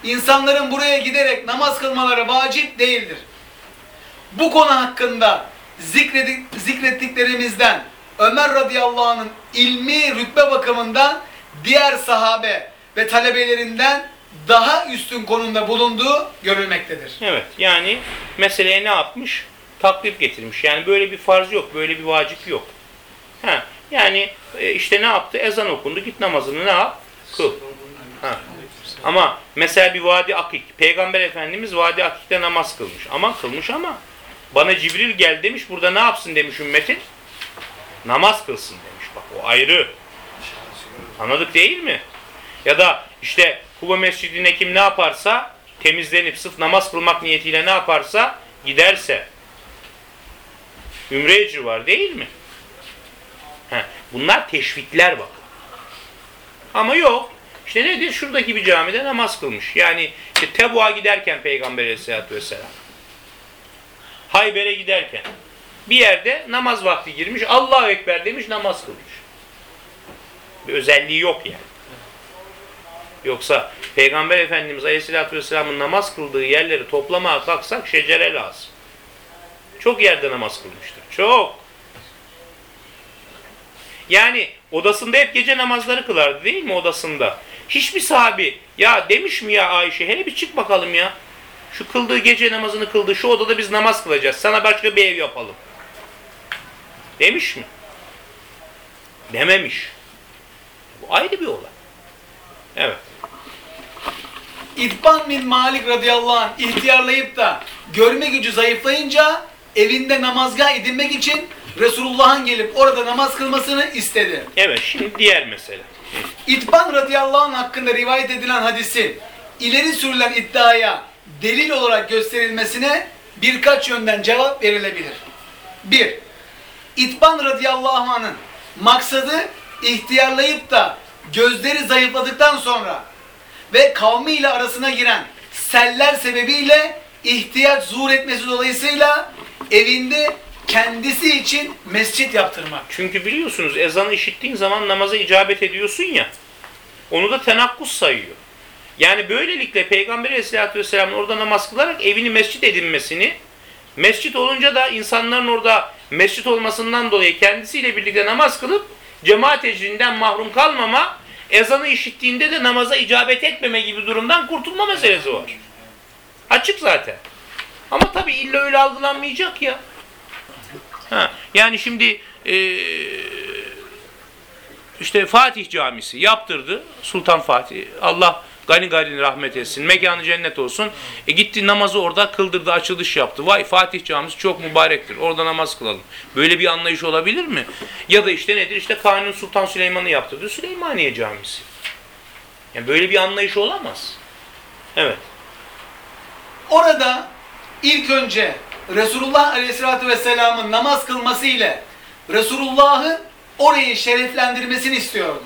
insanların buraya giderek namaz kılmaları vacip değildir. Bu konu hakkında zikredik, zikrettiklerimizden Ömer radıyallahu anh'ın ilmi rütbe bakımından diğer sahabe ve talebelerinden daha üstün konumda bulunduğu görülmektedir. Evet yani meseleye ne yapmış? Taklif getirmiş. Yani böyle bir farz yok, böyle bir vacip yok. Ha, yani e, işte ne yaptı? Ezan okundu, git namazını ne yap? Kıl. Ha. Ama mesela bir vadi akik. Peygamber Efendimiz vadi akikte namaz kılmış. Ama kılmış ama bana Cibril gel demiş. Burada ne yapsın demiş ümmetin? Namaz kılsın demiş. Bak o ayrı. Anladık değil mi? Ya da işte Kuba Mescidi'ne kim ne yaparsa temizlenip sırf namaz kılmak niyetiyle ne yaparsa giderse ümre ecri var değil mi? Heh, bunlar teşvikler bak. Ama yok. İşte nedir? Şuradaki bir camide namaz kılmış. Yani işte Tebu'a giderken Peygamber Aleyhisselatü Vesselam. Hayber'e giderken bir yerde namaz vakti girmiş. Allahu Ekber demiş namaz kılmış. Bir özelliği yok yani. Yoksa Peygamber Efendimiz Aleyhisselatü Vesselam'ın namaz kıldığı yerleri toplamaya kalksak şecere lazım. Çok yerde namaz kılmıştır. Çok. Yani odasında hep gece namazları kılardı değil mi odasında? Hiçbir sahabi ya demiş mi ya Ayşe hele bir çık bakalım ya. Şu kıldığı gece namazını kıldığı şu odada biz namaz kılacağız. Sana başka bir ev yapalım. Demiş mi? Dememiş. Bu ayrı bir olay. Evet. İtban bin Malik radıyallahu anh ihtiyarlayıp da görme gücü zayıflayınca evinde namazgah edinmek için Resulullah'ın gelip orada namaz kılmasını istedi. Evet şimdi diğer mesele. İtban radıyallahu anh hakkında rivayet edilen hadisi ileri sürülen iddiaya delil olarak gösterilmesine birkaç yönden cevap verilebilir. 1. İtban radıyallahu anh'ın maksadı ihtiyarlayıp da gözleri zayıfladıktan sonra ve kavmiyle arasına giren seller sebebiyle ihtiyaç zuhur etmesi dolayısıyla evinde kendisi için mescit yaptırmak. Çünkü biliyorsunuz ezanı işittiğin zaman namaza icabet ediyorsun ya. Onu da tenakkus sayıyor. Yani böylelikle Peygamber Aleyhisselatü Vesselam'ın orada namaz kılarak evini mescit edinmesini, mescit olunca da insanların orada mescit olmasından dolayı kendisiyle birlikte namaz kılıp cemaat ecrinden mahrum kalmama, ezanı işittiğinde de namaza icabet etmeme gibi durumdan kurtulma meselesi var. Açık zaten. Ama tabii illa öyle algılanmayacak ya. Ha, yani şimdi eee işte Fatih Camisi yaptırdı Sultan Fatih. Allah gani gani rahmet etsin. Mekanı cennet olsun. E gitti namazı orada kıldırdı, açılış yaptı. Vay Fatih Camisi çok mübarektir. Orada namaz kılalım. Böyle bir anlayış olabilir mi? Ya da işte nedir? İşte Kanuni Sultan Süleyman'ı yaptırdı. Süleymaniye Camisi. Yani böyle bir anlayış olamaz. Evet. Orada ilk önce Resulullah Aleyhisselatü Vesselam'ın namaz kılması ile Resulullah'ın orayı şereflendirmesini istiyordu.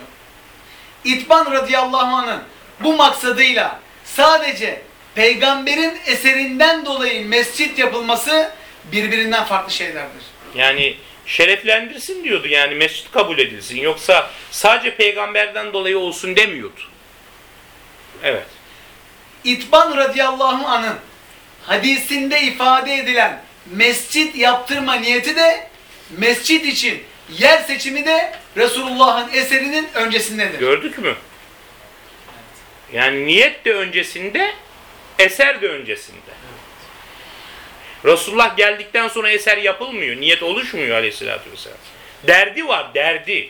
İtban radıyallahu anh'ın bu maksadıyla sadece peygamberin eserinden dolayı mescit yapılması birbirinden farklı şeylerdir. Yani şereflendirsin diyordu yani mescit kabul edilsin. Yoksa sadece peygamberden dolayı olsun demiyordu. Evet. İtban radıyallahu anh'ın hadisinde ifade edilen mescit yaptırma niyeti de mescit için yer seçimi de Resulullah'ın eserinin öncesindedir. Gördük mü? Yani niyet de öncesinde, eser de öncesinde. Resulullah geldikten sonra eser yapılmıyor. Niyet oluşmuyor aleyhissalatü vesselam. Derdi var, derdi.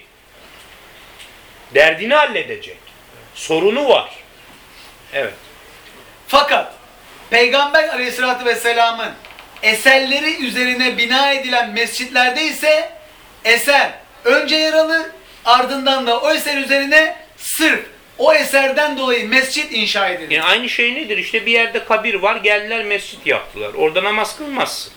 Derdini halledecek. Sorunu var. Evet. Fakat Peygamber aleyhissalatü vesselamın eserleri üzerine bina edilen mescitlerde ise eser önce yer alır ardından da o eser üzerine sırf o eserden dolayı mescit inşa edilir. Yani aynı şey nedir? İşte bir yerde kabir var, geldiler mescit yaptılar. Orada namaz kılmazsın.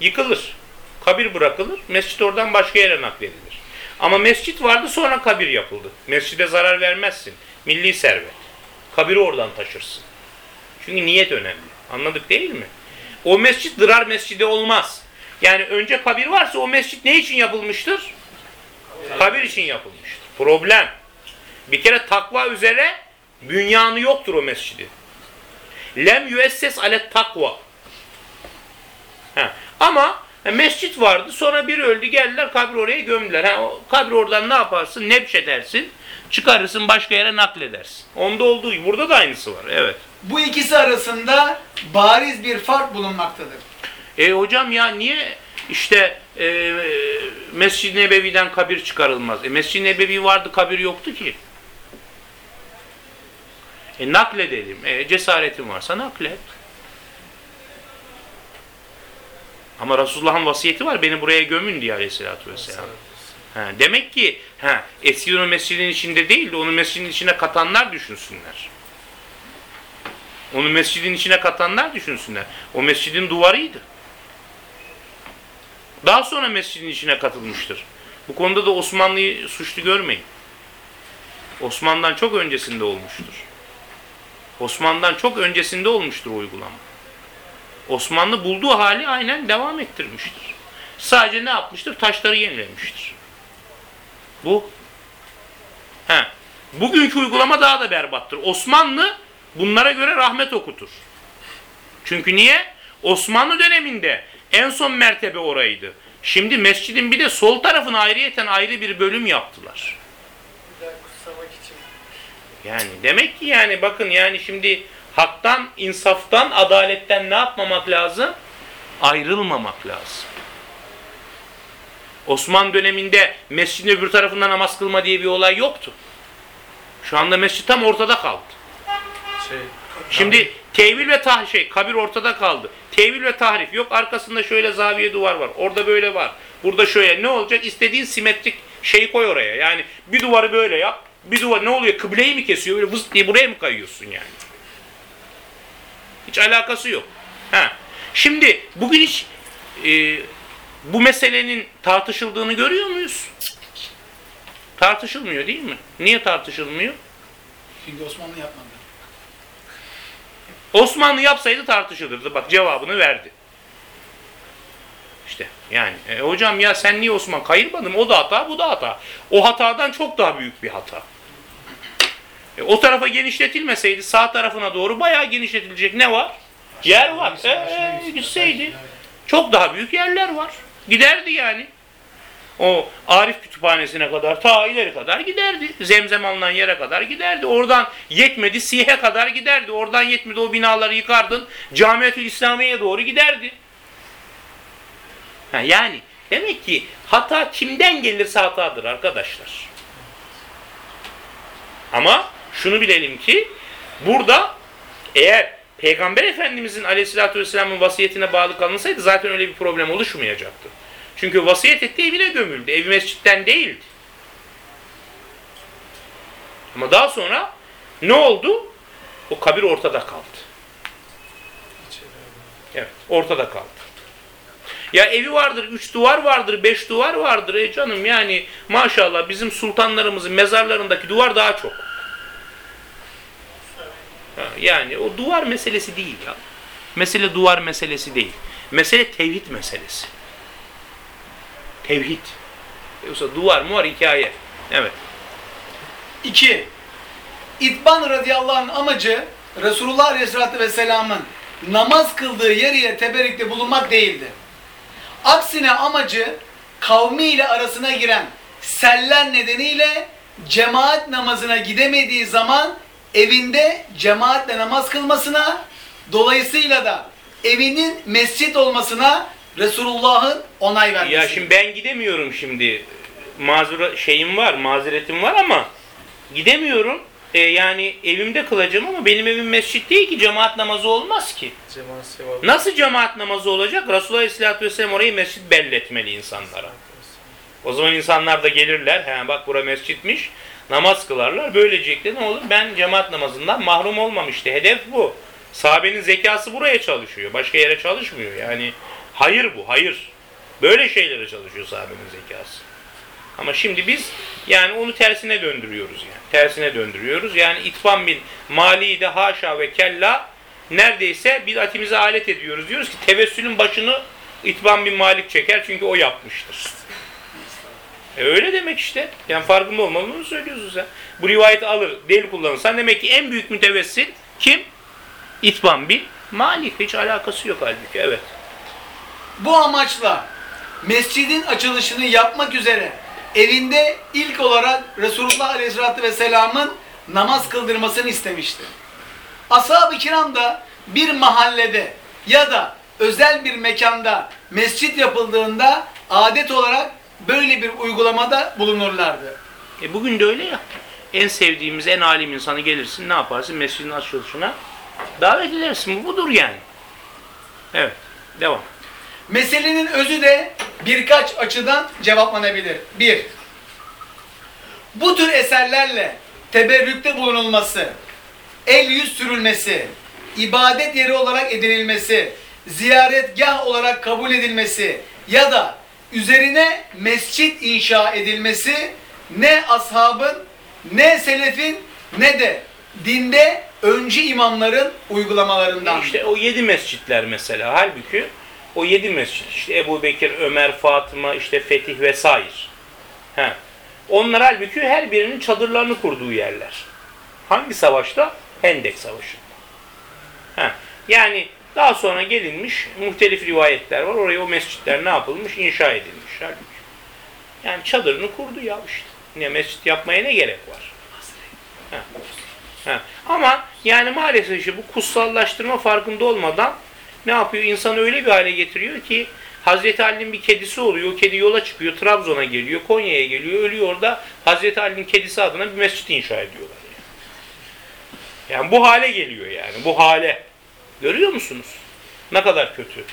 Yıkılır. Kabir bırakılır, mescit oradan başka yere nakledilir. Ama mescit vardı sonra kabir yapıldı. Mescide zarar vermezsin. Milli servet. Kabiri oradan taşırsın. Çünkü niyet önemli. Anladık değil mi? O mescit dırar mescidi olmaz. Yani önce kabir varsa o mescit ne için yapılmıştır? Kabir için yapılmıştır. Problem. Bir kere takva üzere Bünyanı yoktur o mescidin. Lem yüesses alet takva. Ha. Ama e, mescit vardı. Sonra bir öldü. Geldiler kabri oraya gömdüler. Ha, o kabri oradan ne yaparsın? Nebş edersin. Çıkarırsın başka yere nakledersin. Onda olduğu gibi. Burada da aynısı var. Evet. Bu ikisi arasında bariz bir fark bulunmaktadır. E hocam ya niye işte e, Mescid-i Nebevi'den kabir çıkarılmaz? E, Mescid-i Nebevi vardı kabir yoktu ki. E nakledelim. E, cesaretin varsa naklet. Ama Resulullah'ın vasiyeti var. Beni buraya gömün diye aleyhissalatü vesselam. Ha, demek ki ha, eskiden o mescidin içinde değildi. Onu mescidin içine katanlar düşünsünler. Onu mescidin içine katanlar düşünsünler. O mescidin duvarıydı. Daha sonra mescidin içine katılmıştır. Bu konuda da Osmanlı'yı suçlu görmeyin. Osmanlı'dan çok öncesinde olmuştur. Osmanlı'dan çok öncesinde olmuştur uygulama. Osmanlı bulduğu hali aynen devam ettirmiştir. Sadece ne yapmıştır? Taşları yenilemiştir. Bu. He. Bugünkü uygulama daha da berbattır. Osmanlı bunlara göre rahmet okutur. Çünkü niye? Osmanlı döneminde en son mertebe oraydı. Şimdi mescidin bir de sol tarafına ayrıyeten ayrı bir bölüm yaptılar. Yani demek ki yani bakın yani şimdi haktan, insaftan, adaletten ne yapmamak lazım? Ayrılmamak lazım. Osman döneminde mescidin öbür tarafında namaz kılma diye bir olay yoktu. Şu anda mescid tam ortada kaldı. Şey, Şimdi tevil ve tah şey kabir ortada kaldı. Tevil ve tahrif yok. Arkasında şöyle zaviye duvar var. Orada böyle var. Burada şöyle ne olacak? İstediğin simetrik şeyi koy oraya. Yani bir duvarı böyle yap. Bir duvar ne oluyor? Kıbleyi mi kesiyor? Böyle vız diye buraya mı kayıyorsun yani? Hiç alakası yok. Ha. Şimdi bugün hiç e, bu meselenin tartışıldığını görüyor muyuz? Tartışılmıyor değil mi? Niye tartışılmıyor? Çünkü Osmanlı yapmadı. Osmanlı yapsaydı tartışılırdı. Bak cevabını verdi. İşte yani e, hocam ya sen niye Osman kayırmadın? O da hata, bu da hata. O hatadan çok daha büyük bir hata. E, o tarafa genişletilmeseydi sağ tarafına doğru bayağı genişletilecek ne var? Yer var. E, gitseydi. Çok daha büyük yerler var. Giderdi yani. O Arif Kütüphanesi'ne kadar ta ileri kadar giderdi. Zemzem alınan yere kadar giderdi. Oradan yetmedi Sih'e kadar giderdi. Oradan yetmedi o binaları yıkardın. Camiatül İslamiye'ye doğru giderdi. Ha, yani demek ki hata kimden gelirse hatadır arkadaşlar. Ama şunu bilelim ki burada eğer Peygamber Efendimizin aleyhissalatü vesselamın vasiyetine bağlı kalınsaydı zaten öyle bir problem oluşmayacaktı. Çünkü vasiyet etti evine gömüldü. Evi mescitten değildi. Ama daha sonra ne oldu? O kabir ortada kaldı. Evet, ortada kaldı. Ya evi vardır, üç duvar vardır, beş duvar vardır. E canım yani maşallah bizim sultanlarımızın mezarlarındaki duvar daha çok. Ha, yani o duvar meselesi değil ya. Mesele duvar meselesi değil. Mesele tevhid meselesi. Tevhid. Yoksa duvar mı var hikaye. Evet. 2. İtban radıyallahu anh amacı Resulullah aleyhissalatü vesselamın namaz kıldığı yer ile teberrükte bulunmak değildi. Aksine amacı kavmiyle arasına giren seller nedeniyle cemaat namazına gidemediği zaman evinde cemaatle namaz kılmasına dolayısıyla da evinin mescit olmasına Resulullah'ın onay vermesi. Ya şimdi ben gidemiyorum şimdi. Mazura şeyim var, mazeretim var ama gidemiyorum. E, yani evimde kılacağım ama benim evim mescit değil ki cemaat namazı olmaz ki. cemaat sevabı. Nasıl cemaat namazı olacak? Resulullah Aleyhisselatü Vesselam orayı mescit belletmeli insanlara. O zaman insanlar da gelirler. He bak bura mescitmiş. Namaz kılarlar. Böylelikle ne olur? Ben cemaat namazından mahrum olmamıştı. Hedef bu. Sahabenin zekası buraya çalışıyor. Başka yere çalışmıyor. Yani hayır bu, hayır. Böyle şeylere çalışıyor sahabenin zekası. Ama şimdi biz yani onu tersine döndürüyoruz yani. Tersine döndürüyoruz. Yani itban bin mali de haşa ve kella neredeyse bidatimize alet ediyoruz. Diyoruz ki tevessülün başını itban bin malik çeker çünkü o yapmıştır. E öyle demek işte. Yani farkında olmadan onu söylüyorsun sen. Bu rivayeti alır, değil kullanırsan demek ki en büyük mütevessil kim? İtban bin Malik. Hiç alakası yok halbuki. Evet. Bu amaçla mescidin açılışını yapmak üzere evinde ilk olarak Resulullah Aleyhisselatü Vesselam'ın namaz kıldırmasını istemişti. Ashab-ı kiram da bir mahallede ya da özel bir mekanda mescit yapıldığında adet olarak böyle bir uygulamada bulunurlardı. E bugün de öyle ya. En sevdiğimiz, en alim insanı gelirsin ne yaparsın? Mescidin açılışına davet edersin. Bu budur yani. Evet. Devam. Meselenin özü de birkaç açıdan cevaplanabilir. Bir, bu tür eserlerle teberrükte bulunulması, el yüz sürülmesi, ibadet yeri olarak edinilmesi, ziyaretgah olarak kabul edilmesi ya da üzerine mescit inşa edilmesi ne ashabın, ne selefin, ne de dinde öncü imamların uygulamalarından. İşte o yedi mescitler mesela. Halbuki o yedi mescit işte Ebu Bekir, Ömer, Fatıma, işte Fetih vesaire. He. Onlar halbuki her birinin çadırlarını kurduğu yerler. Hangi savaşta? Hendek Savaşı'nda. He. Yani daha sonra gelinmiş muhtelif rivayetler var. Oraya o mescitler ne yapılmış? İnşa edilmiş. Halbuki. Yani çadırını kurdu ya işte. Ne mescit yapmaya ne gerek var? He. He. Ama yani maalesef işte bu kutsallaştırma farkında olmadan ne yapıyor? İnsanı öyle bir hale getiriyor ki Hazreti Ali'nin bir kedisi oluyor. O kedi yola çıkıyor. Trabzon'a geliyor. Konya'ya geliyor. Ölüyor orada. Hazreti Ali'nin kedisi adına bir mescit inşa ediyorlar. Yani. yani bu hale geliyor yani. Bu hale. Görüyor musunuz? Ne kadar kötü.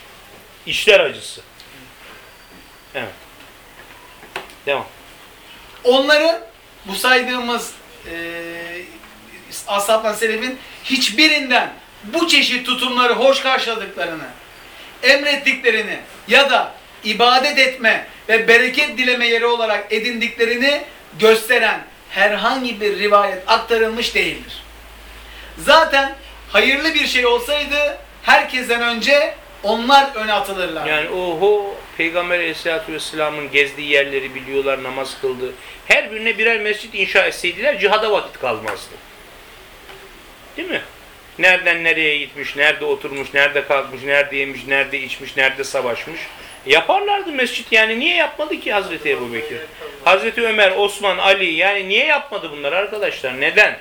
İşler acısı. Evet. Devam. Onların bu saydığımız e, ashabdan selefin hiçbirinden bu çeşit tutumları hoş karşıladıklarını, emrettiklerini ya da ibadet etme ve bereket dileme yeri olarak edindiklerini gösteren herhangi bir rivayet aktarılmış değildir. Zaten hayırlı bir şey olsaydı herkesten önce onlar öne atılırlar. Yani oho Peygamber Aleyhisselatü Vesselam'ın gezdiği yerleri biliyorlar, namaz kıldı. Her birine birer mescit inşa etseydiler cihada vakit kalmazdı. Değil mi? Nereden nereye gitmiş, nerede oturmuş, nerede kalkmış, nerede yemiş, nerede içmiş, nerede savaşmış. Yaparlardı mescit yani niye yapmadı ki Hazreti Ebu Bekir? Hazreti Ömer, Osman, Ali yani niye yapmadı bunlar arkadaşlar? Neden?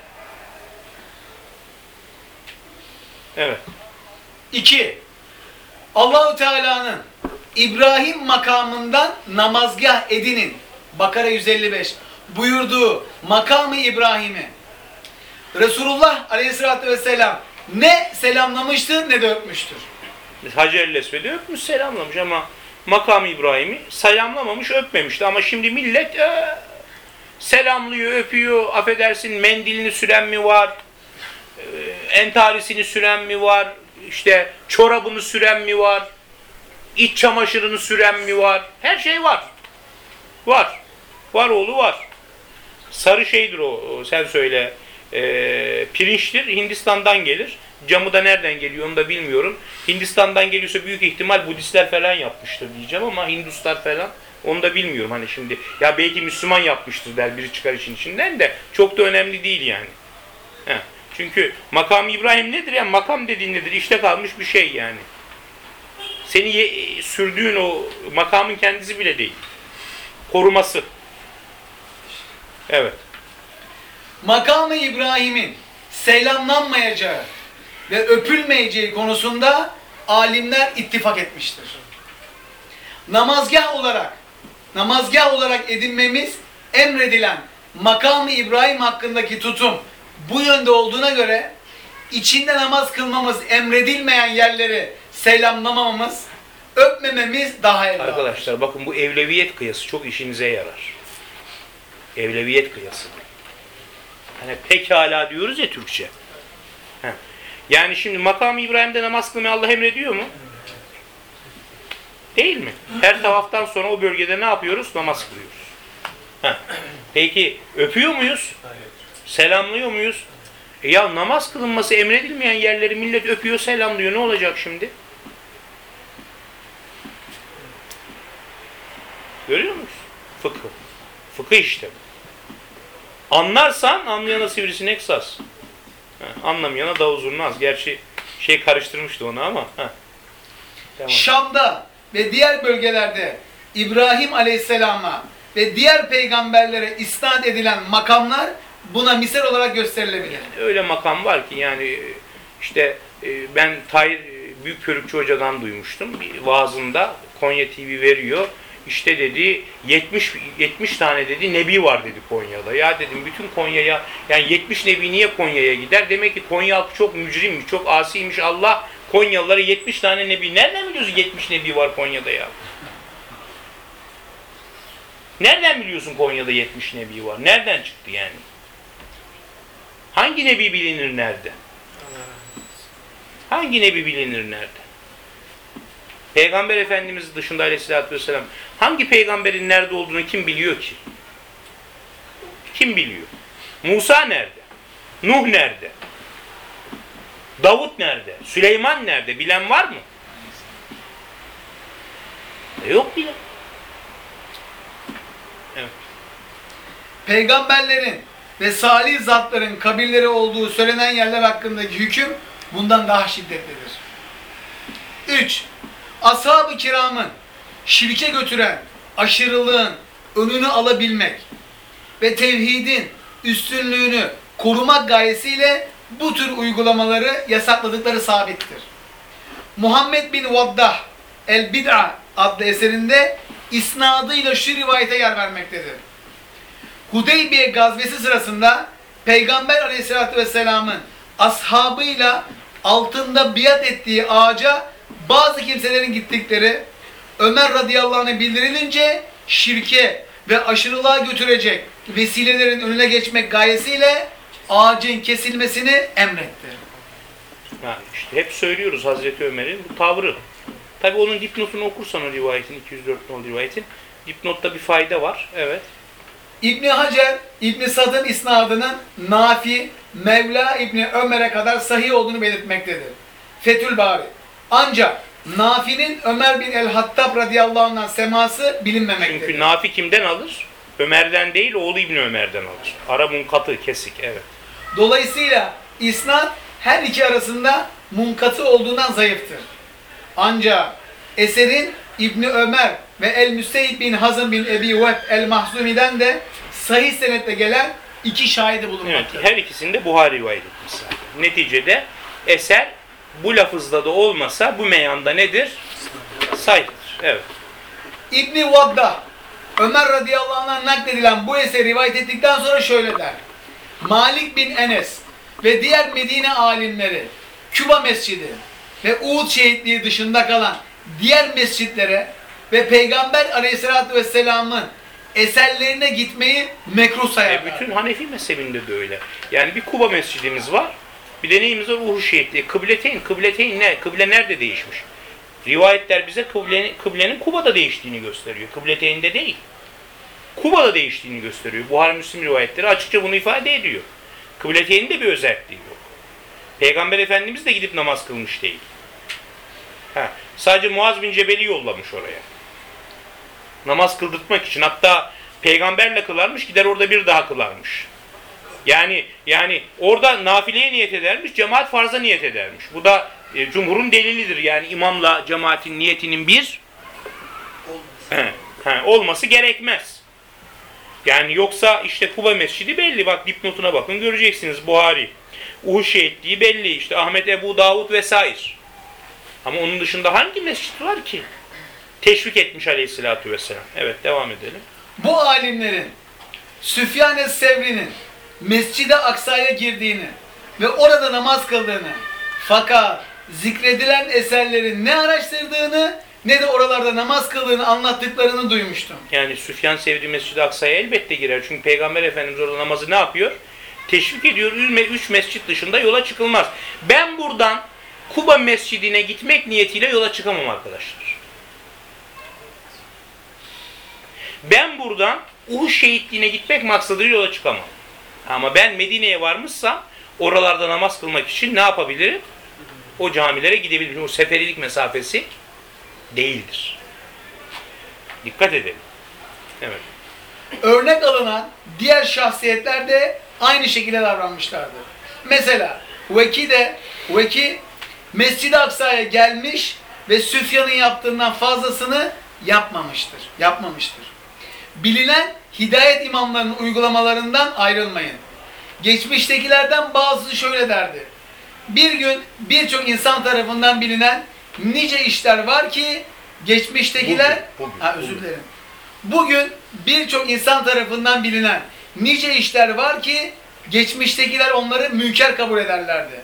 Evet. 2. Allahu Teala'nın İbrahim makamından namazgah edinin. Bakara 155 buyurduğu makamı İbrahim'i Resulullah Aleyhisselatü Vesselam ne selamlamıştır ne de öpmüştür. Hacer-i Esved'i öpmüş, selamlamış ama makam İbrahim'i selamlamamış, öpmemişti. Ama şimdi millet ee, selamlıyor, öpüyor, affedersin mendilini süren mi var, e, entarisini süren mi var, işte çorabını süren mi var, iç çamaşırını süren mi var, her şey var. Var. Var oğlu var. Sarı şeydir o sen söyle. E, pirinçtir, Hindistan'dan gelir. Camı da nereden geliyor onu da bilmiyorum. Hindistan'dan geliyorsa büyük ihtimal Budistler falan yapmıştır diyeceğim ama Hinduslar falan onu da bilmiyorum hani şimdi. Ya belki Müslüman yapmıştır der biri çıkar işin içinden de çok da önemli değil yani. He. Çünkü makam İbrahim nedir ya? Makam dediğin nedir? İşte kalmış bir şey yani. Seni ye- sürdüğün o makamın kendisi bile değil. Koruması. Evet. Makamı İbrahim'in selamlanmayacağı ve öpülmeyeceği konusunda alimler ittifak etmiştir. Namazgah olarak namazgah olarak edinmemiz emredilen makamı İbrahim hakkındaki tutum bu yönde olduğuna göre içinde namaz kılmamız emredilmeyen yerleri selamlamamamız, öpmememiz daha evladır. Arkadaşlar bakın bu evleviyet kıyası çok işinize yarar. Evleviyet kıyası. Hani pekala diyoruz ya Türkçe. Heh. Yani şimdi makam İbrahim'de namaz kılmayı Allah emrediyor mu? Değil mi? Her tavaftan sonra o bölgede ne yapıyoruz? Namaz kılıyoruz. Heh. Peki öpüyor muyuz? Selamlıyor muyuz? E ya namaz kılınması emredilmeyen yerleri millet öpüyor, selamlıyor. Ne olacak şimdi? Görüyor musun? Fıkıh. Fıkıh işte bu. Anlarsan anlayana sivrisinek saz. Ha, anlamayana davul zurnaz. Gerçi şey karıştırmıştı onu ama. Ha. Tamam. Şam'da ve diğer bölgelerde İbrahim Aleyhisselam'a ve diğer peygamberlere isnat edilen makamlar buna misal olarak gösterilebilir. Öyle makam var ki yani işte e, ben Tahir e, Büyükörükçü Hoca'dan duymuştum. Bir vaazında Konya TV veriyor. İşte dedi 70 70 tane dedi nebi var dedi Konya'da. Ya dedim bütün Konya'ya yani 70 nebi niye Konya'ya gider? Demek ki Konya halkı çok mücrimmiş, çok asiymiş. Allah Konyalılara 70 tane nebi. Nereden biliyorsun 70 nebi var Konya'da ya? Nereden biliyorsun Konya'da 70 nebi var? Nereden çıktı yani? Hangi nebi bilinir nerede? Hangi nebi bilinir nerede? Peygamber Efendimiz dışında aleyhissalatü vesselam hangi peygamberin nerede olduğunu kim biliyor ki? Kim biliyor? Musa nerede? Nuh nerede? Davut nerede? Süleyman nerede? Bilen var mı? E yok bile. Evet. Peygamberlerin ve salih zatların kabirleri olduğu söylenen yerler hakkındaki hüküm bundan daha şiddetlidir. 3. Ashab-ı kiramın şirke götüren aşırılığın önünü alabilmek ve tevhidin üstünlüğünü korumak gayesiyle bu tür uygulamaları yasakladıkları sabittir. Muhammed bin Vaddah El-Bid'a adlı eserinde isnadıyla şu rivayete yer vermektedir. Hudeybiye gazvesi sırasında Peygamber aleyhissalatü vesselamın ashabıyla altında biat ettiği ağaca bazı kimselerin gittikleri Ömer radıyallahu anh'a bildirilince şirke ve aşırılığa götürecek vesilelerin önüne geçmek gayesiyle ağacın kesilmesini emretti. Ha, işte hep söylüyoruz Hazreti Ömer'in bu tavrı. Tabi onun dipnotunu okursan o rivayetin, 204 nol rivayetin dipnotta bir fayda var. Evet. İbni Hacer, İbni Sad'ın isnadının Nafi, Mevla İbni Ömer'e kadar sahih olduğunu belirtmektedir. Fethül Bari. Ancak Nafi'nin Ömer bin el-Hattab radıyallahu anh'dan seması bilinmemektedir. Çünkü Nafi kimden alır? Ömer'den değil, oğlu İbni Ömer'den alır. Ara munkatı, kesik. Evet. Dolayısıyla isnat her iki arasında munkatı olduğundan zayıftır. Ancak eserin İbni Ömer ve El-Müseyyib bin Hazım bin Ebi Vehb el-Mahzumi'den de sahih senetle gelen iki şahidi Evet, bulunmaktadır. her ikisinde Buhari rivayet etmiş zaten. Neticede eser bu lafızda da olmasa bu meyanda nedir? Sayıdır. Evet. İbni Vadda Ömer radıyallahu anh'dan nakledilen bu eseri rivayet ettikten sonra şöyle der. Malik bin Enes ve diğer Medine alimleri Küba Mescidi ve Uhud şehitliği dışında kalan diğer mescitlere ve Peygamber aleyhissalatü vesselamın eserlerine gitmeyi mekruh E, sayarlar. bütün Hanefi mezhebinde de öyle. Yani bir Kuba mescidimiz var. Bir de neyimiz var? Uhud şehitliği. Kıbleteyn. Kıbleteyn ne? Kıble nerede değişmiş? Rivayetler bize kıblenin, kıblenin Kuba'da değiştiğini gösteriyor. Kıbleteyn'de değil. Kuba'da değiştiğini gösteriyor. Buhari Müslim rivayetleri açıkça bunu ifade ediyor. Kıbleteyn'de bir özelliği yok. Peygamber Efendimiz de gidip namaz kılmış değil. Ha, sadece Muaz bin Cebel'i yollamış oraya. Namaz kıldırtmak için. Hatta peygamberle kılarmış gider orada bir daha kılarmış. Yani yani orada nafileye niyet edermiş, cemaat farza niyet edermiş. Bu da e, cumhurun delilidir. Yani imamla cemaatin niyetinin bir he, he, olması gerekmez. Yani yoksa işte Kuba Mescidi belli. Bak dipnotuna bakın göreceksiniz Buhari. Uhud şehitliği belli. İşte Ahmet Ebu Davud vesaire. Ama onun dışında hangi mescit var ki? Teşvik etmiş aleyhissalatü vesselam. Evet devam edelim. Bu alimlerin Süfyan Sevri'nin Mescid-i Aksa'ya girdiğini ve orada namaz kıldığını fakat zikredilen eserlerin ne araştırdığını ne de oralarda namaz kıldığını anlattıklarını duymuştum. Yani Süfyan Sevri Mescid-i Aksa'ya elbette girer. Çünkü Peygamber Efendimiz orada namazı ne yapıyor? Teşvik ediyor. Üç mescit dışında yola çıkılmaz. Ben buradan Kuba Mescidine gitmek niyetiyle yola çıkamam arkadaşlar. Ben buradan Uhud şehitliğine gitmek maksadıyla yola çıkamam. Ama ben Medine'ye varmışsam oralarda namaz kılmak için ne yapabilirim? O camilere gidebilirim. O seferilik mesafesi değildir. Dikkat edelim. Evet. örnek alınan diğer şahsiyetler de aynı şekilde davranmışlardır. Mesela Veki de Veki Mescid-i Aksa'ya gelmiş ve Süfyan'ın yaptığından fazlasını yapmamıştır. Yapmamıştır. Bilinen hidayet imamlarının uygulamalarından ayrılmayın. Geçmiştekilerden bazısı şöyle derdi. Bir gün birçok insan tarafından bilinen nice işler var ki geçmiştekiler Bugün, bugün, ha, özür dilerim. Bugün birçok insan tarafından bilinen nice işler var ki geçmiştekiler onları münker kabul ederlerdi.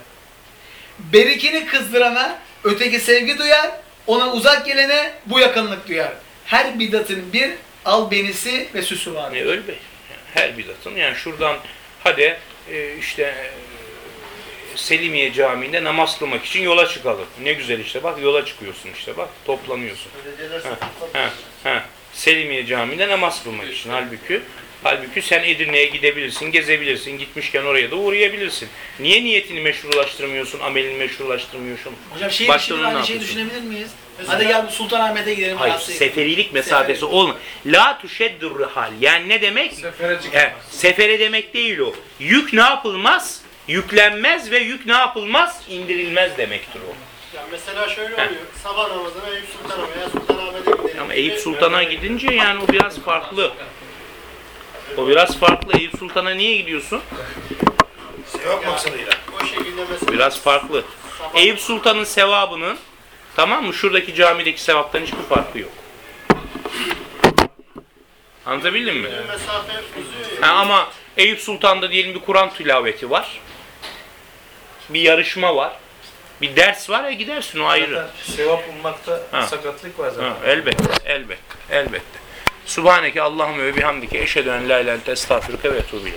Berikini kızdırana öteki sevgi duyar, ona uzak gelene bu yakınlık duyar. Her bidatın bir albenisi ve süsü vardır. Ne öyle be. Her bidatın. Yani şuradan hadi e, işte e, Selimiye Camii'nde namaz kılmak için yola çıkalım. Ne güzel işte bak yola çıkıyorsun işte bak toplanıyorsun. Ha, ha. Selimiye Camii'nde namaz kılmak için. Halbuki halbuki sen Edirne'ye gidebilirsin, gezebilirsin, gitmişken oraya da uğrayabilirsin. Niye niyetini meşrulaştırmıyorsun, amelini meşrulaştırmıyorsun? Hocam şey şeyi yapıyorsun? düşünebilir miyiz? Hadi gel Sultanahmet'e gidelim. Hayır, Asya'ya. seferilik mesafesi Seferi. olma. La tuşeddur rihal. Yani ne demek? Sefere E, çıkamaz. sefere demek değil o. Yük ne yapılmaz? Yüklenmez ve yük ne yapılmaz? İndirilmez demektir o. Ya mesela şöyle oluyor. Sabah namazına Eyüp Sultan'a veya Sultanahmet'e gidelim. Ama Eyüp Sultan'a gidince yani o biraz farklı. O biraz farklı. Eyüp Sultan'a niye gidiyorsun? Sevap maksadıyla. O şekilde mesela. Biraz farklı. Eyüp Sultan'ın sevabının tamam mı? Şuradaki camideki sevaptan hiçbir farkı yok. Anlatabildim mi? Ha, ama Eyüp Sultan'da diyelim bir Kur'an tilaveti var. Bir yarışma var. Bir ders var ya gidersin o ayrı. Sevap bulmakta Ha. sakatlık var zaten. Ha, elbette, elbette, elbette. Subhaneke Allahümme ve bihamdike eşhedü en la ilahe ente estağfiruke ve etûbü.